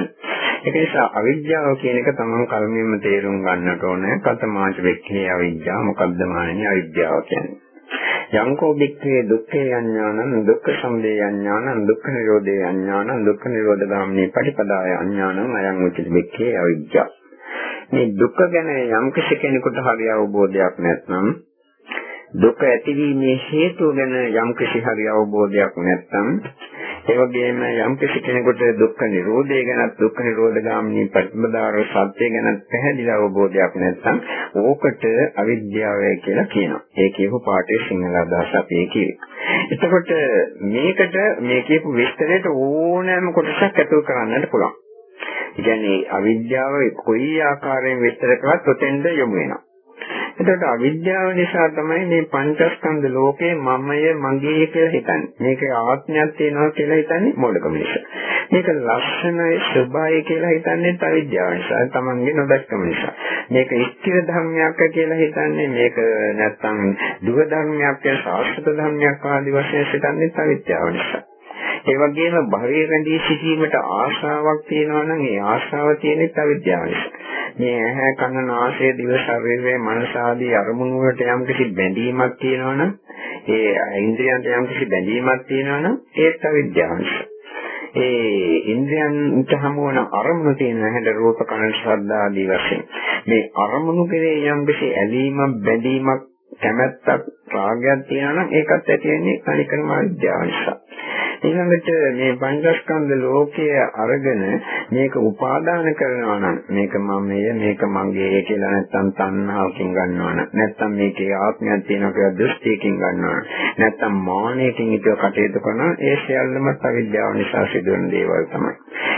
ඒක නිසා අවිද්‍යාව කියන එක තමන් කල්මින්ම තේරුම් ගන්නට ඕනේ. කතමාච වෙක්ඛේ අවිද්‍යාව මොකද්ද මානේ අවිද්‍යාව කියන්නේ. යංකෝ බික්ඛේ දුක්ඛේ අඥානං දුක්ඛ සමුදය අඥානං දුක්ඛ නිරෝධේ අඥානං දුක්ඛ නිරෝධ ගාමිනී පටිපදාය අඥානං අයං උච්චති බික්ඛේ අවිද්‍යාව මේ දුක ගැන යම් කෙනෙකුට හරි අවබෝධයක් නැත්නම් දුක ඇතිවීමේ හේතුව ගැන යම් හරි අවබෝධයක් නැත්නම් ඒ වගේම යම් කෙනෙකුට දුක්ඛ නිරෝධය ගැන දුක්ඛ නිරෝධ ගාමිනී ප්‍රතිපදාර සත්‍ය ගැන පැහැදිලි අවබෝධයක් නැත්නම් ඕකට අවිද්‍යාවයි කියලා කියනවා. ඒ කියපු පාඩේ සිංහල අදහස අපි කියවේ. එතකොට මේකට මේ කියපු විස්තරයට ඕනෑම කොටසක් ඇතුල් කරන්නට පුළුවන්. කියන්නේ අවිද්‍යාව කොයි ආකාරයෙන් විස්තර කළත් ඔතෙන්ද යොමු වෙනවා. එතකොට අවිද්‍යාව නිසා තමයි මේ පංචස්කන්ධ ලෝකේ මමය මගේ කියලා හිතන්නේ. මේක ආත්මයක් තියෙනවා කියලා හිතන්නේ මොඩකම නිසා. මේක ලක්ෂණයි ස්වභාවය කියලා හිතන්නේ අවිද්‍යාව නිසා. තමන්ගේ නොදැක්කම නිසා. මේක ස්ථිර ධර්මයක් කියලා හිතන්නේ මේක නැත්තම් දුක ධර්මයක් කියලා සාස්ත්‍ව ධර්මයක් ආදී වශයෙන් හිතන්නේ අවිද්‍යාව නිසා. ඒ වගේම භවයේ රැඳී සිටීමට ආශාවක් තියෙනවා නම් ඒ ආශාව තියෙනෙත් අවිද්‍යාව නිසා. මේ ඇහැ කන නාසය දිව ශරීරය මනස ආදී අරමුණු වලට යම් කිසි බැඳීමක් තියෙනවා නම් ඒ ඉන්ද්‍රියන්ට යම් කිසි බැඳීමක් තියෙනවා නම් ඒත් අවිද්‍යාව නිසා. ඒ ඉන්ද්‍රයන්ට හමුවන අරමුණු තියෙන හැඩ රූප කන ශබ්ද ආදී වශයෙන් මේ අරමුණු කෙරේ යම් කිසි ඇලීමක් බැඳීමක් කැමැත්තක් රාගයක් තියෙනවා නම් ඒකත් ඇති වෙන්නේ කනිකරම අවිද්‍යාව නිසා. ඊළඟට මේ පංචස්කන්ධ ලෝකය අරගෙන මේක උපාදාන කරනවා නම් මේක මමය මේක මගේ කියලා නැත්තම් තණ්හාවකින් ගන්නවා නම් නැත්තම් මේකේ ආත්මයක් තියෙනවා කියලා දෘෂ්ටියකින් ගන්නවා නම් නැත්තම් මානයකින් ඊට කටයුතු කරනවා ඒ සියල්ලම අවිද්‍යාව නිසා සිදුවන දේවල් තමයි.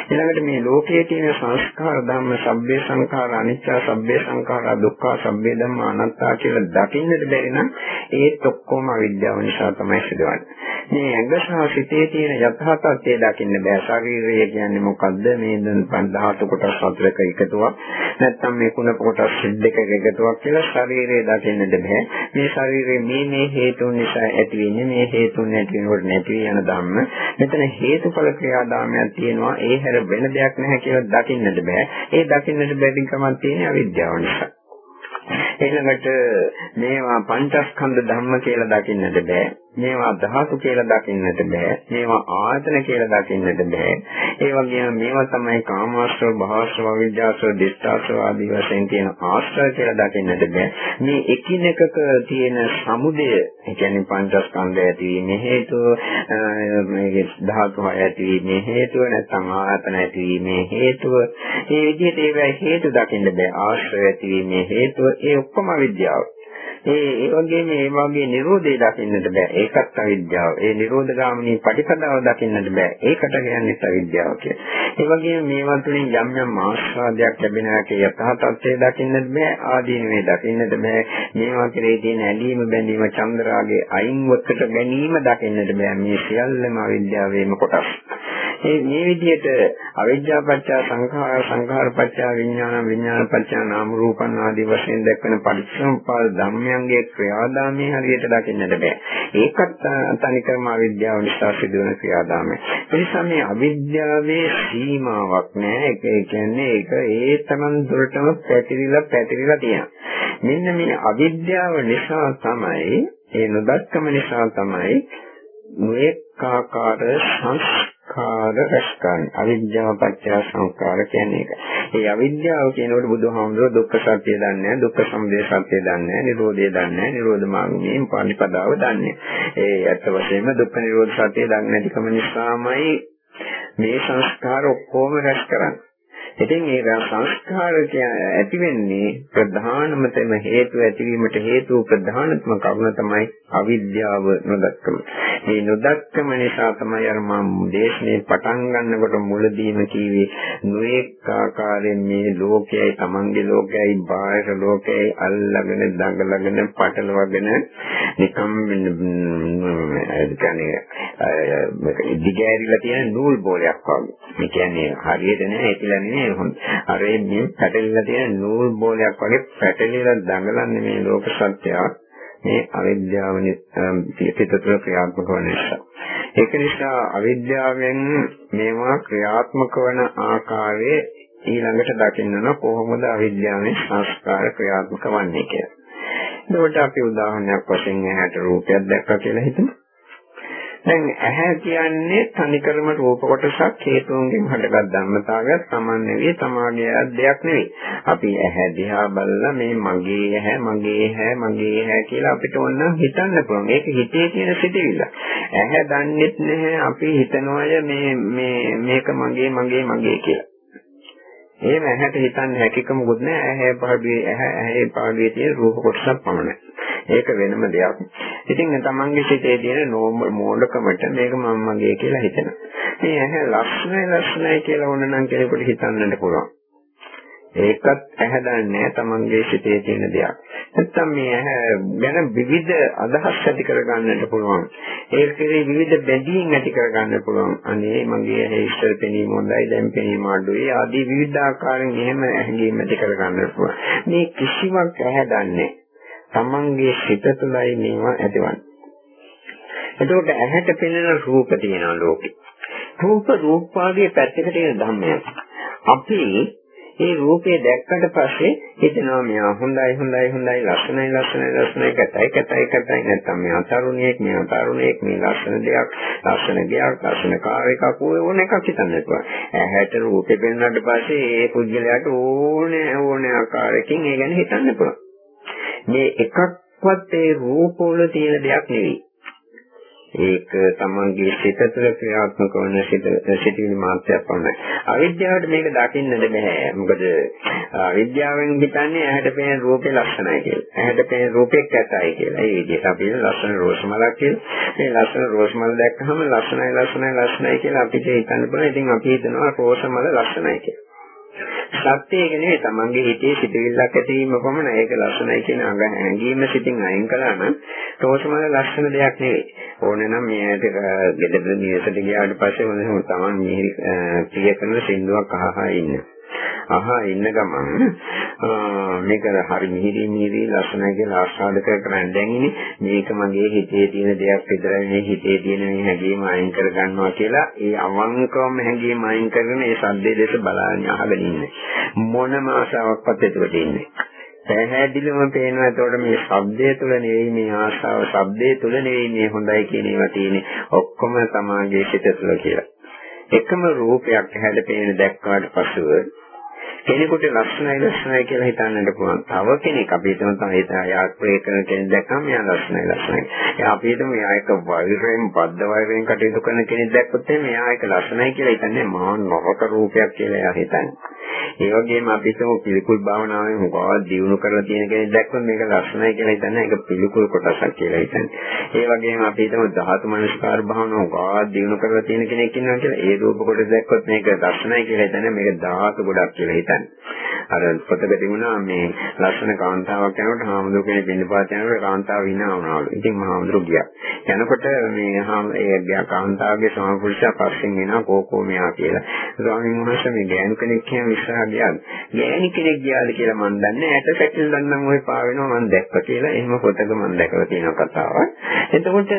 ඊළඟට මේ ලෝකයේ තියෙන සංස්කාර ධර්ම සබ්බේ සංඛාර අනිච්ච සබ්බේ සංඛාර දුක්ඛ සබ්බේ ධම්ම අනාත්තා කියලා දකින්නට බැරි නම් ඒත් ඔක්කොම අවිද්‍යාව නිසා තමයි සිදුවන්නේ. මේ ඇඟ සහ සිතේ තියෙන යථා තත්ත්වය දකින්න බෑ. ශරීරය කියන්නේ මොකද්ද? මේ ධාතු කොටස් හතරක එකතුවක්. නැත්නම් මේ කුණප කොටස් දෙකක එකතුවක් කියලා ශරීරය දකින්නද බෑ. මේ ශරීරයේ මේ මේ හේතුන් නිසා ඇති වෙන්නේ මේ හේතුන් නැති වෙනකොට නැති යන ධම්ම. මෙතන හේතුඵල ක්‍රියාදාමයක් තියෙනවා. ඒ හැර වෙන දෙයක් නැහැ කියලා දකින්නද බෑ. ඒ දකින්නට බැරි කමක් තියෙන අවිද්‍යාව නිසා. ඊළඟට මේවා පංචස්කන්ධ ධර්ම කියලා දකින්නට බෑ. මේවා ධාතු කියලා දකින්නට බෑ. මේවා ආයතන කියලා දකින්නට බෑ. ඒ වගේම මේවා තමයි කාමාශ්‍රව, භවශ්‍රව, විද්‍යාශ්‍රව, දිෂ්ඨාශ්‍රව ආදී වශයෙන් තියෙන ආශ්‍රය කියලා දකින්නට බෑ. මේ එකිනෙකක තියෙන සමුදය, ඒ කියන්නේ පංචස්කන්ධය ඇතිවීමේ හේතුව, මේ ධාතු හය ඇතිවීමේ හේතුව, නැත්නම් ආයතන ඇතිවීමේ හේතුව, මේ විදිහට ඒවා හේතු දකින්න බෑ. ආශ්‍රය ඇතිවීමේ හේතුව, ඒ ඔක්කොම විද්‍යාව. ඒ ඒ වගේම මේ වගේ Nirodhe දකින්නට බෑ. ඒකත් අවිද්‍යාව. ඒ Nirodha ගාමිනී පටිපදාව දකින්නට බෑ. ඒකට කියන්නේ අවිද්‍යාව කියලා. ඒ වගේම මේවා තුළින් යම් යම් ආස්වාදයක් ලැබෙනාකේ යථා තත්ත්වය දකින්නට බෑ. ආදීනවේ දකින්නට බෑ. මේවා කෙරේ තියෙන ඇලීම බැඳීම චන්ද්‍රාගේ අයින්වකට ගැනීම දකින්නට බෑ. මේ සියල්ලම අවිද්‍යාවේම කොටස්. මේ මේ විදිහට අවිද්‍යා පත්‍ය සංඛාර සංඛාර පත්‍ය විඥාන විඥාන පත්‍ය නාම රූපන් ආදී වශයෙන් දක්වන පරිසම්පාද ධර්මයන්ගේ ක්‍රියාදාමයේ හරියට දකින්නට බෑ. ඒකත් තනිකරම අවිද්‍යාව නිසා සිදුවන ක්‍රියාදාමය. ඒ නිසා මේ අවිද්‍යාවේ සීමාවක් නෑ. ඒ කියන්නේ ඒක ඒ තමන් දුරටම පැතිරිලා පැතිරිලා තියෙනවා. මෙන්න මේ අවිද්‍යාව නිසා තමයි ඒ නොදක්කම නිසා තමයි නොඑක ආකාර සංස්කාර රැස්කන්නේ අවිද්‍යාව පත්‍ය සංස්කාර කියන්නේ ඒක. ඒ අවිද්‍යාව කියනකොට බුදුහාමුදුරුවෝ දුක්ඛ සත්‍ය දන්නේ නැහැ, දුක්ඛ සමුදය සත්‍ය දන්නේ නැහැ, නිරෝධය දන්නේ නැහැ, නිරෝධ මාර්ගයේ පරිපදාව දන්නේ. ඒ ඇත්ත වශයෙන්ම දුක්ඛ නිරෝධ සත්‍ය දන්නේ නැතිකම නිසාමයි මේ සංස්කාර ඔක්කොම රැස් කරන්නේ. ඉතින් ඒ සංස්කාර ඇති වෙන්නේ ප්‍රධානම තම හේතු ඇතිවීමට හේතු ප්‍රධානතම කරුණ තමයි අවිද්‍යාව නොදක්කම. මේ නොදක්කම නිසා තමයි අර මම දේශනේ පටන් ගන්නකොට මුලදීම කිව්වේ නොඑක ආකාරයෙන් මේ ලෝකයයි Tamange ලෝකයයි බාහිර ලෝකයයි අල්ලගෙන දඟලගෙන පටලවගෙන නිකම් ඒ කියන්නේ දිගෑරිලා තියෙන නූල් බෝලයක් වගේ. මේ කියන්නේ හරියට නෑ ඒකලා නෙමෙයි හොඳ. අර මේ පැටලිලා තියෙන නූල් බෝලයක් වගේ පැටලිලා දඟලන්නේ මේ ලෝක සත්‍යය. මේ අවිද්‍යාව පිටතට ක්‍රියාත්මක වන නිසා. ඒක නිසා අවිද්‍යාවෙන් මේවා ක්‍රියාත්මක වන ආකාරයේ ඊළඟට දකින්න කොහොමද අවිද්‍යාවේ සංස්කාර ක්‍රියාත්මක වන්නේ කියලා. එතකොට අපි උදාහරණයක් වශයෙන් ඇහැට රූපයක් දැක්කා කියලා හිතමු. දැන් ඇහැ කියන්නේ තනිකරම රූප කොටසක් හේතුන්ගෙන් හටගත් ධර්මතාවයක් Taman නෙවෙයි තමාගේ දෙයක් නෙවෙයි. අපි ඇහැ දිහා බලලා මේ මගේ ඇහැ මගේ ඇහැ මගේ ඇහැ කියලා අපිට ඕන හිතන්න පුළුවන්. ඒක හිතේ තියෙන සිතිවිල්ල. ඇහැ දන්නෙත් නැහැ අපි හිතනවාය මේ මේ මේක මගේ මගේ මගේ කියලා. එහෙම ඇහැට හිතන්න හැකියකමකුත් නැහැ. ඇහැ පහුවේ ඇහැ ඇහි පහුවේ තියෙන රූප කොටසක් පමණයි. ඒක වෙනම දෙයක්. ඉතින් තමන්ගේ සිතේ තියෙන මෝඩකමට මේක මම මගේ කියලා හිතෙනවා. මේ ඇහැ ලක්ෂණයි ලක්ෂණයි කියලා ඕන නම් කෙනෙකුට හිතන්නට පුළුවන්. ඒකත් ඇහැදන්නේ තමන්ගේ සිතේ තියෙන දෙයක්. නැත්තම් මේ ඇහැ ගැන විවිධ අදහස් ඇති කරගන්නට පුළුවන්. ඒකේ විවිධ බැඳීම් ඇති කරගන්න පුළුවන්. අනේ මගේ ඇහැ ඉස්සර පෙනීම හොඳයි දැන් පෙනීම අඩුයි. ආදී විවිධ ආකාරයෙන් එහෙම හැඟීම් ඇති කරගන්නට පුළුවන්. මේ කිසිවක් ඇහැදන්නේ තමන්ගේ සිත තුළයි මේවා ඇතිවන්නේ. එතකොට ඇහැට පෙනෙන රූප තියෙනවා ලෝකේ. රූප රූපාගේ පැත්තකට එන ධර්මයක්. අපි ඒ රූපේ දැක්කට පස්සේ හිතනවා මෙයා හොඳයි හොඳයි හොඳයි ලස්සනයි ලස්සනයි ලස්සනයි කතයි කතයි කතයි නැත්තම් මෙයා තරුණියෙක් මෙයා තරුණියෙක් මේ ලස්සන දෙයක් ලස්සන ගයක් ලස්සන කාර් එකක් ඕන එකක් හිතන්න පුළුවන්. ඇහැට රූපේ පෙන්වන්නට පස්සේ ඒ පුද්ගලයාට ඕනේ ඕනේ ආකාරයකින් ඒ ගැන හිතන්න පුළුවන්. මේ එකක්වත් ඒ රූපවල තියෙන දෙයක් නෙවෙයි. ඒක තමන්ගේ සිත තුළ ක්‍රියාත්මක වන සිත සිටින මාත්‍රයක් පමණයි. අවිද්‍යාවට මේක දකින්නද බෑ. මොකද අවිද්‍යාවෙන් හිතන්නේ ඇහැට පෙනෙන රූපේ ලක්ෂණයි කියලා. ඇහැට පෙනෙන රූපේ කැතයි කියලා. ඒ විදිහට අපි ලස්සන රෝස් මලක් කියලා. මේ ලස්සන රෝස් මල දැක්කහම ලස්සනයි ලස්සනයි ලස්සනයි කියලා අපිට හිතන්න පුළුවන්. ඉතින් අපි හිතනවා රෝස් මල ලස්සනයි කියලා. සත්‍යය කියන්නේ තමන්ගේ හිතේ සිටිවිල්ලක් ඇතිවීම පමණයි. ඒක ලස්සනයි කියන අඟ සිතින් අයින් කළා නම් තෝෂමල ලස්සන දෙයක් නෙවෙයි. ඕනේ නම් මේ ඇයට ගෙදර නිවසට ගියාට පස්සේ මොනවද තමන් මේ ප්‍රිය කරන සින්දුවක් අහහා ඉන්නේ. අහා ඉන්න ගමන් මේක හරි මිහිරි මිහිරි ලස්සනයි කියලා ආස්වාද කර කරන් දැන් ඉන්නේ මේක මගේ හිතේ තියෙන දෙයක් විතරයි මේ හිතේ තියෙන මේ හැඟීම අයින් කර ගන්නවා කියලා. ඒ අවංකවම හැඟීම අයින් කරගෙන ඒ සද්දේ දෙස බලාගෙන අහගෙන ඉන්නේ. මොනම ආශාවක්වත් එතකොට ඉන්නේ පැහැදිලිවම පේනවා එතකොට මේ ශබ්දය තුළ නෙවෙයි මේ ආශාව ශබ්දය තුළ නෙවෙයි මේ හොඳයි කියන ඒවා තියෙන්නේ ඔක්කොම සමාගයේ සිත තුළ කියලා. එකම රූපයක් හැඩ පේන දැක්කාට පසුව කෙනෙකුට ලස්සනයි ලස්සනයි කියලා හිතන්නට පුළුවන්. තව කෙනෙක් අපි හිතමු තමයි එයා ප්‍රේ කරන කෙනෙක් දැක්කම එයා ලස්සනයි ලස්සනයි. එයා අපි හිතමු එයා එක වෛරයෙන් බද්ධ වෛරයෙන් කටයුතු කරන කෙනෙක් දැක්කොත් එයා එක ලස්සනයි කියලා හිතන්නේ මහා නරක රූපයක් කියලා එයා හිතන්නේ. ඒ වගේම අපි හිතමු පිළිකුල් භාවනාවෙන් හුඟා දියුණු කරලා තියෙන කෙනෙක් දැක්කොත් මේක ලස්සනයි කියලා හිතන්නේ ඒක පිළිකුල් කොටසක් කියලා හිතන්නේ. ඒ වගේම අපි හිතමු ධාතු මනස්කාර භාවනාව හුඟා දියුණු කරලා තියෙන කෙනෙක් ඉන්නවා කියලා ඒ රූප කොටස දැක්කොත් මේක ලස්සනයි කියලා හිතන්නේ මේක ධාතු ගොඩක් කියලා හිතන්නේ. හිතන්නේ. අර පොතක තිබුණා මේ ලස්සන කාන්තාවක් යනකොට හාමුදුරුවෝ කෙනෙක් බින්දපාත යනකොට කාන්තාව hina වුණාලු. ඉතින් මහාමුදුරුවෝ ගියා. යනකොට මේ ඒ කාන්තාවගේ ස්වාමි පුරුෂයා පස්සෙන් එනවා කෝකෝ මෙයා කියලා. ස්වාමීන් වහන්සේ මේ ගෑනු කෙනෙක් කියන ඉස්සරහ ගියාද? ගෑණි කෙනෙක් ගියාද කියලා මන් දන්නේ. ඇට සැකිල් දන්නම් ඔය පාවෙනවා මන් දැක්ක කියලා. එහෙම පොතක මන් දැකලා තියෙන කතාවක්. එතකොට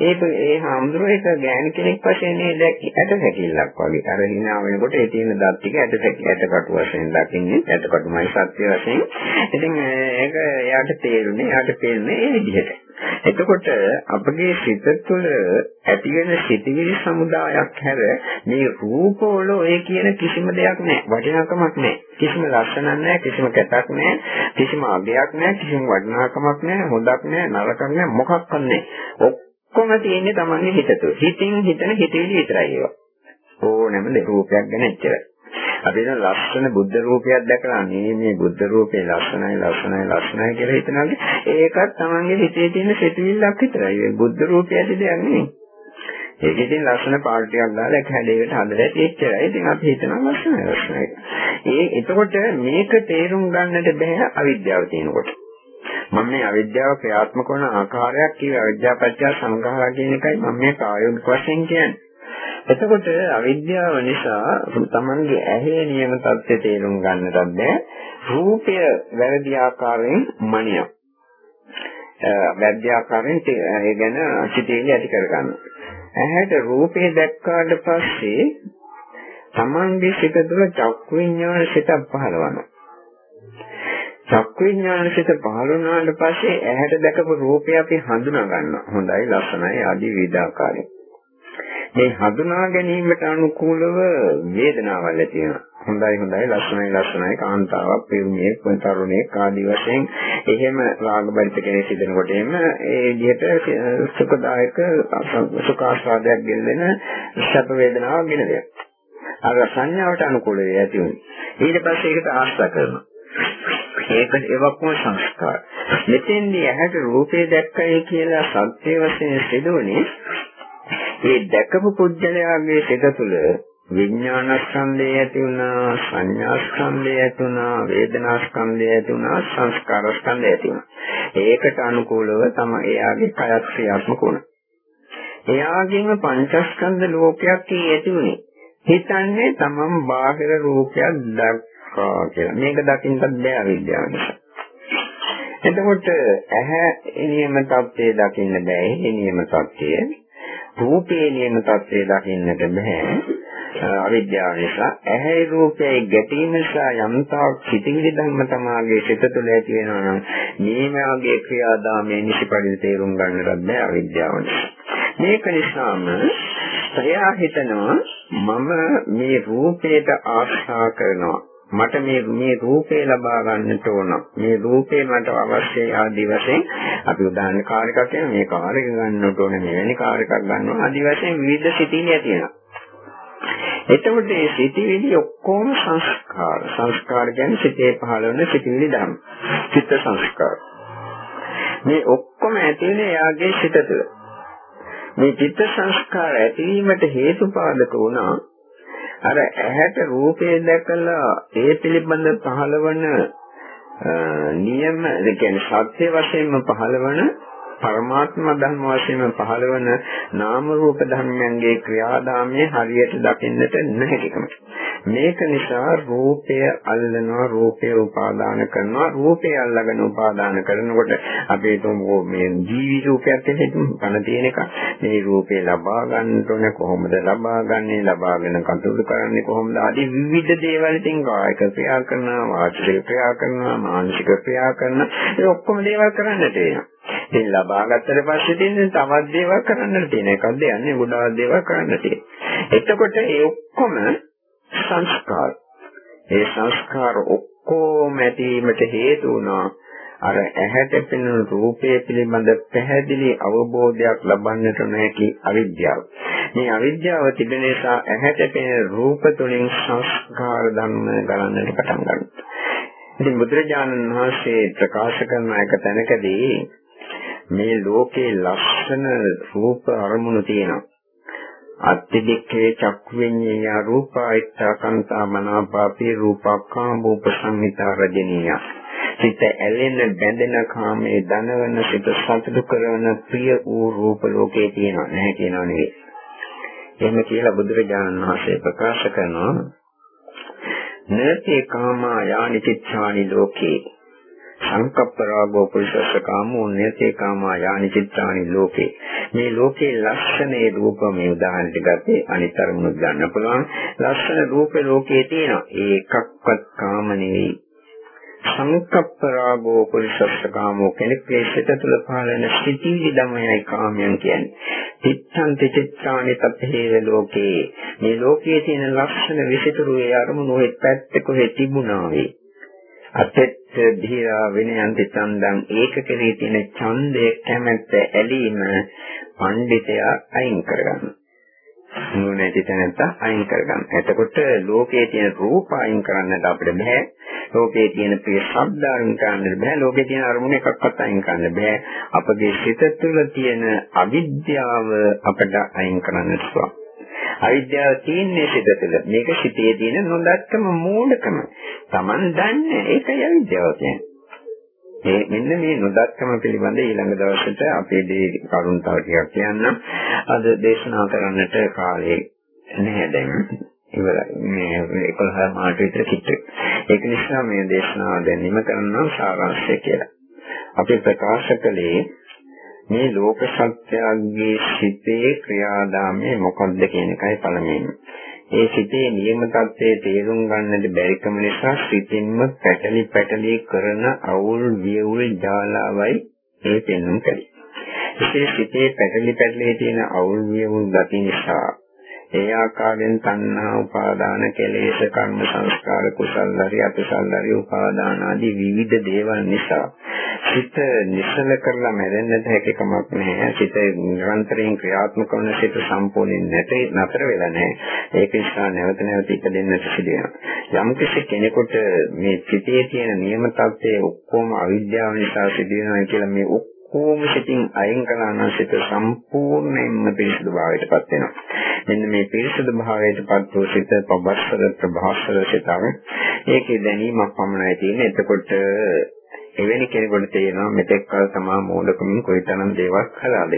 ඒක ඒ හාමුදුරුවෝ ඒක ගෑණි කෙනෙක් වශයෙන් දැක්ක ඇට සැකිල්ලක් වගේ. අර hina වෙනකොට ඒ තියෙන දත් ටික ඇට සැකිල්ල ඇට කටුව වශයෙන් දකින්නේ එතකොටමයි සත්‍ය වශයෙන්. ඉතින් ඒක එයාට තේරුනේ එයාට තේරුනේ ඒ විදිහට. එතකොට අපගේ සිත තුළ ඇති වෙන සිතිවිලි සමුදායක් හැර මේ රූපවල ඔය කියන කිසිම දෙයක් නැහැ. වටිනාකමක් නැහැ. කිසිම ලක්ෂණක් නැහැ, කිසිම කැතක් නැහැ, කිසිම අගයක් නැහැ, කිසිම වටිනාකමක් නැහැ, හොඳක් නැහැ, නරකක් නැහැ, මොකක්වත් නැහැ. ඔක්කොම තියෙන්නේ Tamange හිත තුළ. හිතින් හිතන හිතවිලි විතරයි ඒවා. ඕනෑම රූපයක් ගැන එච්චරයි. අපි දැන් ලස්සන බුද්ධ රූපයක් දැකලා මේ මේ බුද්ධ රූපේ ලස්සනයි ලස්සනයි ලස්සනයි කියලා හිතනවාද ඒකත් Tamange හිතේ තියෙන සිතුවිල්ලක් විතරයි. ඒ බුද්ධ රූපය ඇති දෙයක් නෙවෙයි. ඒක ඉතින් ලස්සන පාට ටිකක් දාලා එක හැඩයකට හදලා තියෙච්චරයි. ඉතින් අපි හිතනවා ලස්සනයි ලස්සනයි. ඒ එතකොට මේක තේරුම් ගන්නට බෑ අවිද්‍යාව තියෙනකොට. මම මේ අවිද්‍යාව ක්‍රියාත්මක වන ආකාරයක් කිව්වේ අවිද්‍යාව පත්‍ය සංඛාරා කියන එකයි මම මේ කායෝගික වශයෙන් කියන්නේ. එතකොට අවිද්‍යාව නිසා තමන්ගේ ඇහි නියම தත්ත්වය තේරුම් ගන්නට බැහැ. රූපය වැරදි ආකාරයෙන් මනිය. වැරදි ආකාරයෙන් ඒ ගැන සිතේලි ඇති කරගන්න. ඇහැට රූපේ දැක්කාට පස්සේ තමන්ගේ සිත තුළ චක්කු විඤ්ඤාණ සිතක් පහළවනවා. චක්කු විඤ්ඤාණ සිත පහළ වුණාට පස්සේ ඇහැට දැකපු රූපය අපි හඳුනා ගන්නවා. හොඳයි ලස්සනයි ආදී විවිධ ආකාරයෙන්. මේ හඳුනා ගැනීමට අනුකූලව වේදනාවල් ඇති වෙනවා. හොඳයි හොඳයි ලස්සනයි ලස්සනයි කාන්තාවක් පිරුමියෙක් තරුණයෙක් ආදී වශයෙන් එහෙම රාගබරිත කෙනෙක් සිදෙනකොට එන්න ඒ විදිහට සුඛදායක සුඛාස්වාදයක් ගෙන දෙන සැප වේදනාවක් ගෙන දෙනවා. අර සංඥාවට අනුකූල වේ ඇති වෙන්නේ. ඊට පස්සේ ඒකට ආස්ථා කරනවා. ඒක එවක්ම සංස්කාර. මෙතෙන්දී ඇහැට රූපේ දැක්කයි කියලා සත්‍ය වශයෙන් සිදුවන්නේ ඒ දැකපු පුජ්‍යලයාගේ සිත තුළ විඥානස්කන්ධය ඇති වුණා සංඥාස්කන්ධය ඇති වුණා වේදනාස්කන්ධය ඇති වුණා සංස්කාරස්කන්ධය ඇති වුණා. ඒකට අනුකූලව තමයි එයාගේ කයත් ක්‍රියාත්මක වුණා. එයාගේම පංචස්කන්ධ ලෝකයක් ඇති වුණේ. හිතන්නේ තමන් බාහිර රූපයක් දැක්කා කියලා. මේක දකින්නත් බෑ අවිද්‍යාව නිසා. එතකොට ඇහැ නියම තත්ත්වයේ දකින්න බෑ. ඒ නියම තත්ත්වය රූපේ නියම තත්ත්වය දකින්නට බෑ. අවිද්‍යාව නිසා. ඇහැයි රූපයයි ගැටීම නිසා යම්තාවක් සිතිවිලි ධර්ම තමාගේ සිත තුළ ඇති වෙනවා නම් මේ මාගේ ක්‍රියාදාමයේ නිසිපරිදි තේරුම් ගන්නට බෑ අවිද්‍යාව මේක නිසාම එයා හිතනවා මම මේ රූපයට ආශා කරනවා. මට මේ මේ රූපේ ලබා ගන්නට ඕන මේ රූපේ මට අවශ්‍යයි ආදි වශයෙන් අපි උදාහරණ කාර් එකක් කියන මේ කාර් එක ගන්නට ඕන මෙවැනි කාර් එකක් ගන්නවා ආදි වශයෙන් විවිධ සිතිවිලි ඇති වෙනවා එතකොට මේ සිතිවිලි ඔක්කොම සංස්කාර. සංස්කාර කියන්නේ සිතේ පහළ වෙන සිතිවිලි ධර්ම. චිත්ත සංස්කාර. මේ ඔක්කොම ඇති වෙන්නේ එයාගේ සිත තුළ. මේ චිත්ත සංස්කාර ඇතිවීමට හේතුපාදක වුණා අර ඇහැට රූපය දැකලා ඒ පිළිබඳ පහළවන නියම ඒ කියන්නේ සත්‍ය වශයෙන්ම පහළවන පරමාත්ම ධර්ම වශයෙන් පහළවන නාම රූප ධර්මයන්ගේ ක්‍රියාදාමයේ හරියට දකින්නට නැහැකම. මේක නිසා රූපය අල්ලනවා රූපය උපාදාන කරනවා රූපය අල්ලගෙන උපාදාන කරනකොට අපේ තුමෝ මේ ජීවි රූපයක් තියෙන පණ තියෙන එක. මේ රූපේ ලබා ගන්න ඕන කොහොමද? ලබා ගන්නේ ලබාගෙන කටයුතු කරන්නේ කොහොමද? ආදී විවිධ දේවල් ඉතින් කායික ක්‍රියා කරනවා වාචික ක්‍රියා කරනවා මානසික ක්‍රියා කරනවා. ඒ ඔක්කොම දේවල් කරන්නට වෙනවා. ඉතින් ලබා ගත්තට පස්සේ තියෙන තවත් දේවල් කරන්නට තියෙන එකක්ද යන්නේ ගොඩාක් දේවල් කරන්න තියෙන. එතකොට ඒ ඔක්කොම සංස්කාර. ඒ සංස්කාර ඔක්කොම ඇතිවීමට හේතු වුණා අර ඇහැට පෙනෙන රූපය පිළිබඳ පැහැදිලි අවබෝධයක් ලබන්නට නොහැකි අවිද්‍යාව. මේ අවිද්‍යාව තිබෙන නිසා ඇහැට පෙනෙන රූප තුලින් සංස්කාර ධර්ම ගලන්නට පටන් ගන්නවා. ඉතින් බුදුරජාණන් වහන්සේ ප්‍රකාශ කරන එක තැනකදී මේ ලෝකේ ලස්සන රූප අරමුණු තියෙනවා. අත්තිදික්කේ චක්ඛුඤ්ඤය රූපායිත්තා කන්තා මනාපාපී රූපක්ඛාම රූප සංහිතා රජනීය. සිත ඇලෙන බැඳෙන කාමයේ දනවන සිත සතුටු කරන ප්‍රිය වූ රූප ලෝකේ තියෙනවා නැහැ කියනව නෙවෙයි. එහෙම කියලා බුදුරජාණන් වහන්සේ ප්‍රකාශ කරනවා නේතේ කාමා යානි චිත්තානි ලෝකේ සංකප්ප රාගෝ පුරිසස්ස කාමෝ නියතේ කාමා යානි චිත්තානි ලෝකේ. මේ ලෝකේ ලක්ෂණේ රූප මේ උදාහරණයක් ගත්තේ අනිත් අරමුණු ගන්න පුළුවන්. ලක්ෂණ රූපේ ලෝකේ තියෙනවා. ඒකක්වත් කාම නෙවෙයි. සංකප්ප රාගෝ පුරිසස්ස කාමෝ කෙනෙක්ගේ සිත තුළ පහළන සිටිවිලි ධමයයි කාමයන් කියන්නේ. චිත්තන්ති චිත්තානි තප්පේව ලෝකේ. මේ ලෝකයේ තියෙන ලක්ෂණ විසිතුරු ඒ අරමුණු ඔය පැත්තක කොහෙ තිබුණා වේ අතෙත් ධීරා විනයන්ති චන්දං ඒක කෙරෙහි තියෙන ඡන්දය කැමැත්ත ඇලීම පඬිතයා අයින් කරගන්න. නුවණැති තැනත්ත අයින් කරගන්න. එතකොට ලෝකයේ තියෙන රූප අයින් කරන්නට අපිට බෑ. ලෝකයේ තියෙන ප්‍රිය ශබ්ද අයින් කරන්නට බෑ. ලෝකයේ තියෙන අරමුණ එකක්වත් අයින් කරන්න බෑ. අපගේ සිත තුළ තියෙන අවිද්‍යාව අපට අයින් කරන්නට පුළුවන්. අවිද්‍යාව තියෙන්නේ සිත තුළ. මේක සිතේ තියෙන නොදත්තම මූලකම. Taman දන්නේ ඒකයි අවිද්‍යාව කියන්නේ. ඒ මෙන්න මේ නොදක්කම පිළිබඳ ඊළඟ දවසට අපේ දේ කරුණ තව ටිකක් කියන්නම්. අද දේශනා කරන්නට කාලේ නැහැ දැන්. ඉවරයි මේ 11 මාට විතර කිට්ටු. ඒක නිසා මේ දේශනාව දැන් නිම කරනවා සාරාංශය කියලා. අපි ප්‍රකාශ කළේ මේ ලෝක සත්‍යයේ සිතේ ක්‍රියාදාමය මොකක්ද කියන එකයි පළමුවෙන්. ඒ සිතේ නියම தත්ත්වයේ තේරුම් ගන්නට බැරිකම නිසා සිතින්ම පැටලි පැටලි කරන අවුල් වියුල් ජාලාවයි ඒ පෙන්වන්න කලේ. ඒ සිතේ පැටලි පැටලි තියෙන අවුල් වියුල් ගති නිසා ඒ ආකාරයෙන් තණ්හා උපාදාන කෙලෙස් කර්ම සංස්කාර කුසල් හරි අකුසල් හරි උපාදාන ආදී විවිධ දේවල් නිසා සිත නිසල කරලා මැරෙන්නට හැකියාවක් නැහැ. සිත නිරන්තරයෙන් ක්‍රියාත්මක වන සිත සම්පූර්ණයෙන් නැtei නතර වෙලා නැහැ. ඒක නිසා නැවත නැවත ඉපදෙන්නට සිදු වෙනවා. යම් කෙනෙකුට මේ සිතේ තියෙන නියම තත්ත්වයේ ඔක්කොම අවිද්‍යාව නිසා සිදු වෙනවා කියලා මේ ඔක්කොම සිතින් අයින් කළා නම් සිත සම්පූර්ණයෙන්ම පිරිසිදු භාවයට පත් වෙනවා. මෙන්න මේ පිරිසිදු භාවයට පත් වූ සිත පබස්සර ප්‍රභාස්වර සිතම ඒකේ දැනීමක් පමණයි තියෙන්නේ. එතකොට එවැනි කෙනෙකුට තේරෙනවා මෙතෙක් කල තමා මූලකමින් කොයිතරම් දේවල් කළාද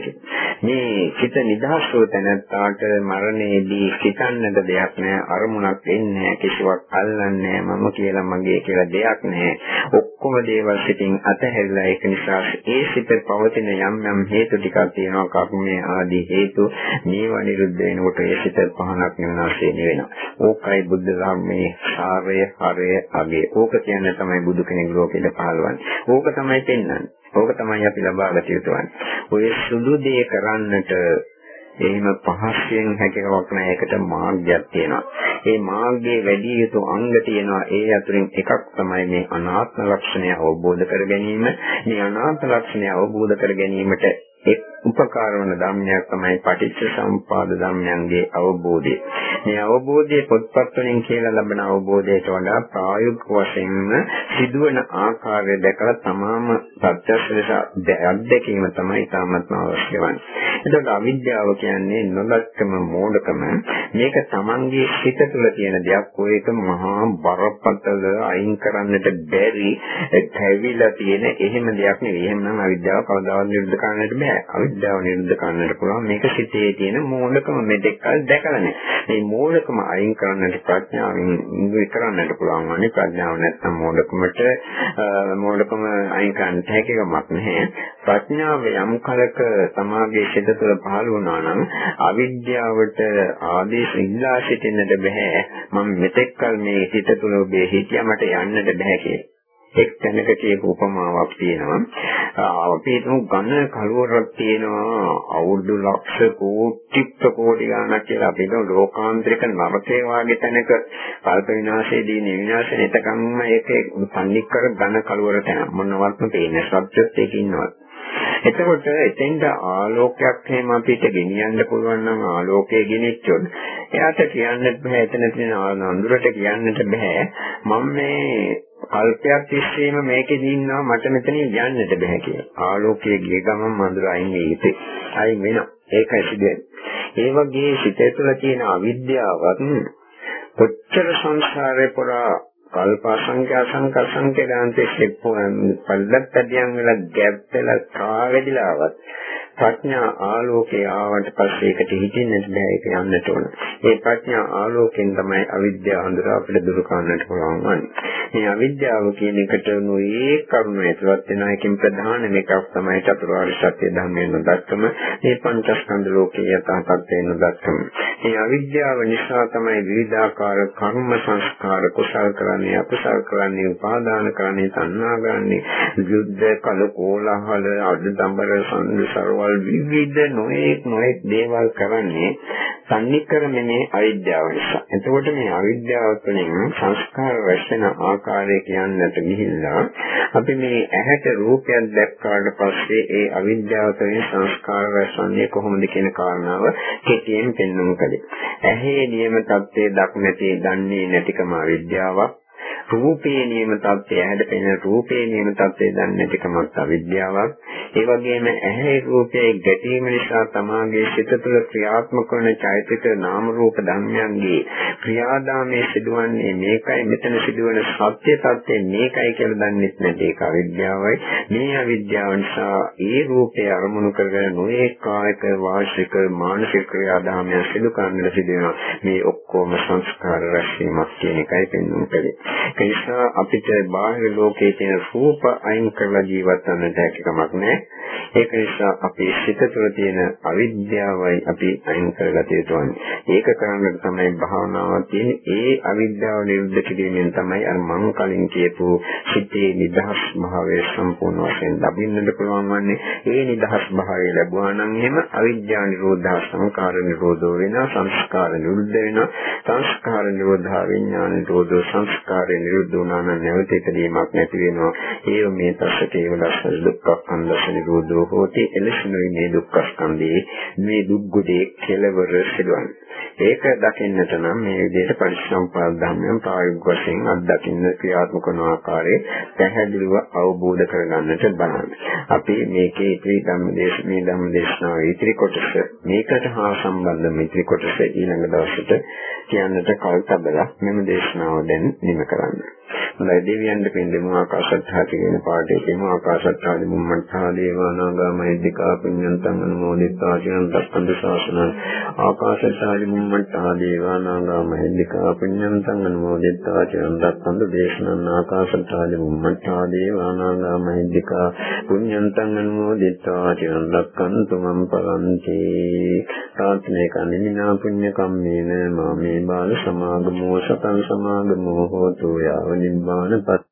මේ සිත නිදහස් වූ තැනත්තාට මරණයේදී සිතන්නට දෙයක් නැහැ අරමුණක් එන්නේ කිසිවක් අල්ලන්නේ මම කියලා මගේ කියලා දෙයක් නැහැ. ඔක්කොම දේවල් සිතින් අතහැරලා ඒක නිසා ඒ සිත පවතින යම් යම් හේතු ටිකක් තියෙනවා කර්මයේ ආදී හේතු මේවා නිරුද්ධ වෙනකොට ඒ සිත පහනක් නිවනාසේ වෙනවා ඕකයි බුද්ධ ධර්මයේ සාරය හරය අගේ ඕක කියන්නේ තමයි බුදු කෙනෙක් ලෝකෙට පහළවන්නේ ඕක තමයි පෙන්වන්නේ. ඕක තමයි අපි ලබාගත යුතු වන්නේ. ඔය සුදු දේ කරන්නට එහෙම පහසෙන් හැකියාවක් නැහැ. ඒකට මාර්ගයක් තියෙනවා. ඒ මාර්ගයේ වැඩි යුතු අංග තියෙනවා. ඒ අතරින් එකක් තමයි මේ අනාත්ම ලක්ෂණය අවබෝධ කර ගැනීම. මේ අනාත්ම ලක්ෂණය අවබෝධ කර ගැනීමට එක් උපකාර වන ධර්මයක් තමයි පටිච්ච සම්පාද ධර්මයන්ගේ අවබෝධය. මේ අවබෝධයේ පොත්පත් වලින් කියලා ලබන අවබෝධයට වඩා ප්‍රායෝගික වශයෙන්ම සිදුවන ආකාරය දැකලා තමාම ප්‍රත්‍යක්ෂ ලෙස අත්දැකීම තමයි තාමත්ම අවශ්‍ය වන්නේ. එතකොට අවිද්‍යාව කියන්නේ නොදක්කම මෝඩකම මේක Tamanගේ සිත තුළ තියෙන දෙයක් ඔය එක මහා බරපතල අයින් කරන්නට බැරි කැවිලා තියෙන එහෙම දෙයක් නෙවෙයි. එහෙමනම් අවිද්‍යාව කවදාවත් නිරුද්ධ කරන්නට බෑ. අවිද්‍යාව නිරුද්ධ කරන්නට පුළුවන් මේක සිතේ තියෙන මෝඩකම මෙතෙක්කල් දැකලා නැහැ. මේ මෝඩකම අයින් කරන්නට ප්‍රඥාවෙන් ඉංග්‍රීසි කරන්නට පුළුවන් වනේ ප්‍රඥාව නැත්නම් මෝඩකමට මෝඩකම අයින් කරන්නට හැකියාවක් නැහැ. ප්‍රඥාව යම් කලක සමාගයේ සිත තුළ පහළ වුණා නම් අවිද්‍යාවට ආදේශ ඉල්ලා සිටින්නට බෑ. මම මෙතෙක්කල් මේ සිත තුළ ඔබේ හිතියා මට යන්නට බෑ කියලා. එක් තැනක කියපු උපමාවක් තියෙනවා. අපි හිතමු ඝන කළුවරක් තියෙනවා අවුරුදු ලක්ෂ කෝටි ප්‍රකෝටි ගණනක් කියලා. අපි හිතමු ලෝකාන්තරික නරකේ වාගේ තැනක කල්ප විනාශයේදී නිවිනාශ එතකම්ම ඒකේ සම්නික්කර ඝන කළුවර තැන මොනවත්ම පේන්නේ සත්‍යත් ඒක ඉන්නවා. එතකොට එතෙන්ට ආලෝකයක් එහෙම අපිට ගෙනියන්න පුළුවන් නම් ආලෝකය ගෙනිච්චොත් එයාට කියන්නත් බෑ. එතන තියෙන අඳුරට කියන්නට බෑ. මම මේ කල්පයක් තිස්සේම මේකෙදී ඉන්නවා මට මෙතනින් යන්නට බෑ කියලා. ආලෝකයේ ගිය ගමන් මඳුර අයින් වෙයි. අයින් වෙනවා. ඒකයි සිදුවෙන්නේ. ඒ වගේ සිතේ තුළ තියෙන අවිද්‍යාවත් කොච්චර සංසාරේ පුරා කල්ප සංඛ්‍යා සංඛ සංඛ්‍යාන්තයේ පල්ලත්තඩියන් වල ගැප් වෙලා කාවැදිලාවත් ප්‍රඥා ආලෝකයේ ආවට පස්සේ ඒකට හිතින්නට බෑ ඒක යන්නට ඕන. ඒ ප්‍රඥා ආලෝකයෙන් තමයි අවිද්‍යාව හඳුනා අපිට දුරු කරන්නට පුළුවන් වන්නේ. මේ අවිද්‍යාව කියන එකට නොයේ කරුණ ඇතුළත් වෙන එකකින් ප්‍රධාන එකක් තමයි චතුරාර්ය සත්‍ය ධර්මයෙන් නොදක්කම මේ පංචස්කන්ධ ලෝකයේ යථා තත්ත්වයෙන් නොදක්කම. මේ අවිද්‍යාව නිසා තමයි විවිධාකාර කර්ම සංස්කාර කුසල් කරන්නේ අකුසල් කරන්නේ උපාදාන කරන්නේ තණ්හා ගන්නේ යුද්ධ කල කෝලහල අඩදම්බර සම්සරවල් දේවල් විවිධ නොඑක් නොඑක් දේවල් කරන්නේ සම්නික්‍රමනේ අවිද්‍යාව නිසා. එතකොට මේ අවිද්‍යාව තුළින් සංස්කාර රැස් වෙන ආකාරය කියන්නට ගිහිල්ලා අපි මේ ඇහැට රූපයක් දැක්කාට පස්සේ ඒ අවිද්‍යාව තුළින් සංස්කාර රැස්වන්නේ කොහොමද කියන කාරණාව කෙටියෙන් පෙන්වමු කලේ. ඇහි නියම தත්ත්වයේ දක්නැති දන්නේ නැතිකම අවිද්‍යාවක්. රූපේ නියම தත්ත්වය ඇහැට පෙනෙන රූපේ නියම தත්ත්වය දන්නේ නැතිකමත් අවිද්‍යාවක්. ඒ වගේම ඇහැ රූපයේ ගැටීම නිසා තමාගේ චිත තුළ ක්‍රියාත්මක වන චෛතසික නාම රූප ධර්මයන්ගේ ක්‍රියාදාමයේ සිදුවන්නේ මේකයි මෙතන සිදුවන සත්‍ය தත්ත්වය මේකයි කියලා දන්නේ නැති ඒක අවිද්‍යාවයි. මේ අවිද්‍යාව නිසා ඒ රූපය අරමුණු කරගෙන නොඒ කායික වාචික මානසික ක්‍රියාදාමයන් සිදු කරන්නට සිදු වෙනවා. මේ ඔක්කොම සංස්කාර රැස්වීමක් කියන එකයි පෙන්වන්නේ. ඒ නිසා අපිට බාහිර ලෝකයේ තියෙන රූප අයින් කරලා ජීවත් වෙන්නට හැකියාවක් නැහැ. ඒක නිසා අපේ සිත තුළ තියෙන අවිද්‍යාවයි අපි අයින් කරගත යුතුන්නේ. ඒක කරන්නට තමයි භාවනාව තියෙන්නේ. ඒ අවිද්‍යාව නිරුද්ධ කිරීමෙන් තමයි අර මම කලින් කියපු සිතේ නිදහස් භාවය සම්පූර්ණ වශයෙන් ලැබෙන්නට පුළුවන් වන්නේ. ඒ නිදහස් භාවය ලැබුවා නම් එහෙම අවිද්‍යාව නිරෝධා සංකාර නිරෝධෝ වෙනවා. සංස්කාර නිරුද්ධ වෙනවා. සංස්කාර නිරෝධා විඥාන නිරෝධෝ සංස්කාර සංස්කාරය නිරුද්ධ වුණා නම් නැවත ඉදීමක් නැති වෙනවා. ඒ මේ තස්ස කේවලස්ස දුක්ඛ අන්දස නිරෝධෝ හෝති එලෙසනොයි මේ දුක්ඛ ස්කන්ධේ මේ දුක් ගොඩේ කෙලවර සිදුවන්නේ. ඒක දකින්නට නම් මේ විදිහට පරිසම්පාද ධර්මයන් ප්‍රායෝගික වශයෙන් අත්දකින්න ක්‍රියාත්මක කරන ආකාරයේ පැහැදිලිව අවබෝධ කරගන්නට බලන්න. අපි මේකේ ඉතිරි ධම්මදේශ මේ ධම්මදේශනාවේ ඉතිරි කොටස මේකට හා සම්බන්ධ ඉතිරි කොටස ඊළඟ දවසට කියන්නට කල් තබලා මෙම දේශනාව දැන් නිම කරන්න. හොඳයි දෙවියන්ට පින්දෙමු ආකාශත්හාති කියන පාඩේ තියෙන ආකාශත්හාදි මුම්මත්හා දේවානාගා මහිද්దికා පුඤ්ඤන්තං අනුමෝදිතා කියන දක්ඛන්ද ශාසන ආකාශත්හාදි බුම්මට්ටා දේවානාගා මහින්దికා පුඤ්ඤන්තං අනුමෝදිතා චිරන් රක්ඛන්තු දේශනං ආකාශට්ටාජ බුම්මට්ටා දේවානාගා මහින්దికා පුඤ්ඤන්තං අනුමෝදිතා චිරන් රක්ඛන්තු මම් පරන්ති තාත්මේක නිමිනා පුඤ්ඤ කම්මේන මාමේ බාල සමාගමෝ සතං සමාගමෝ හෝතු යාව නිබ්බානපත්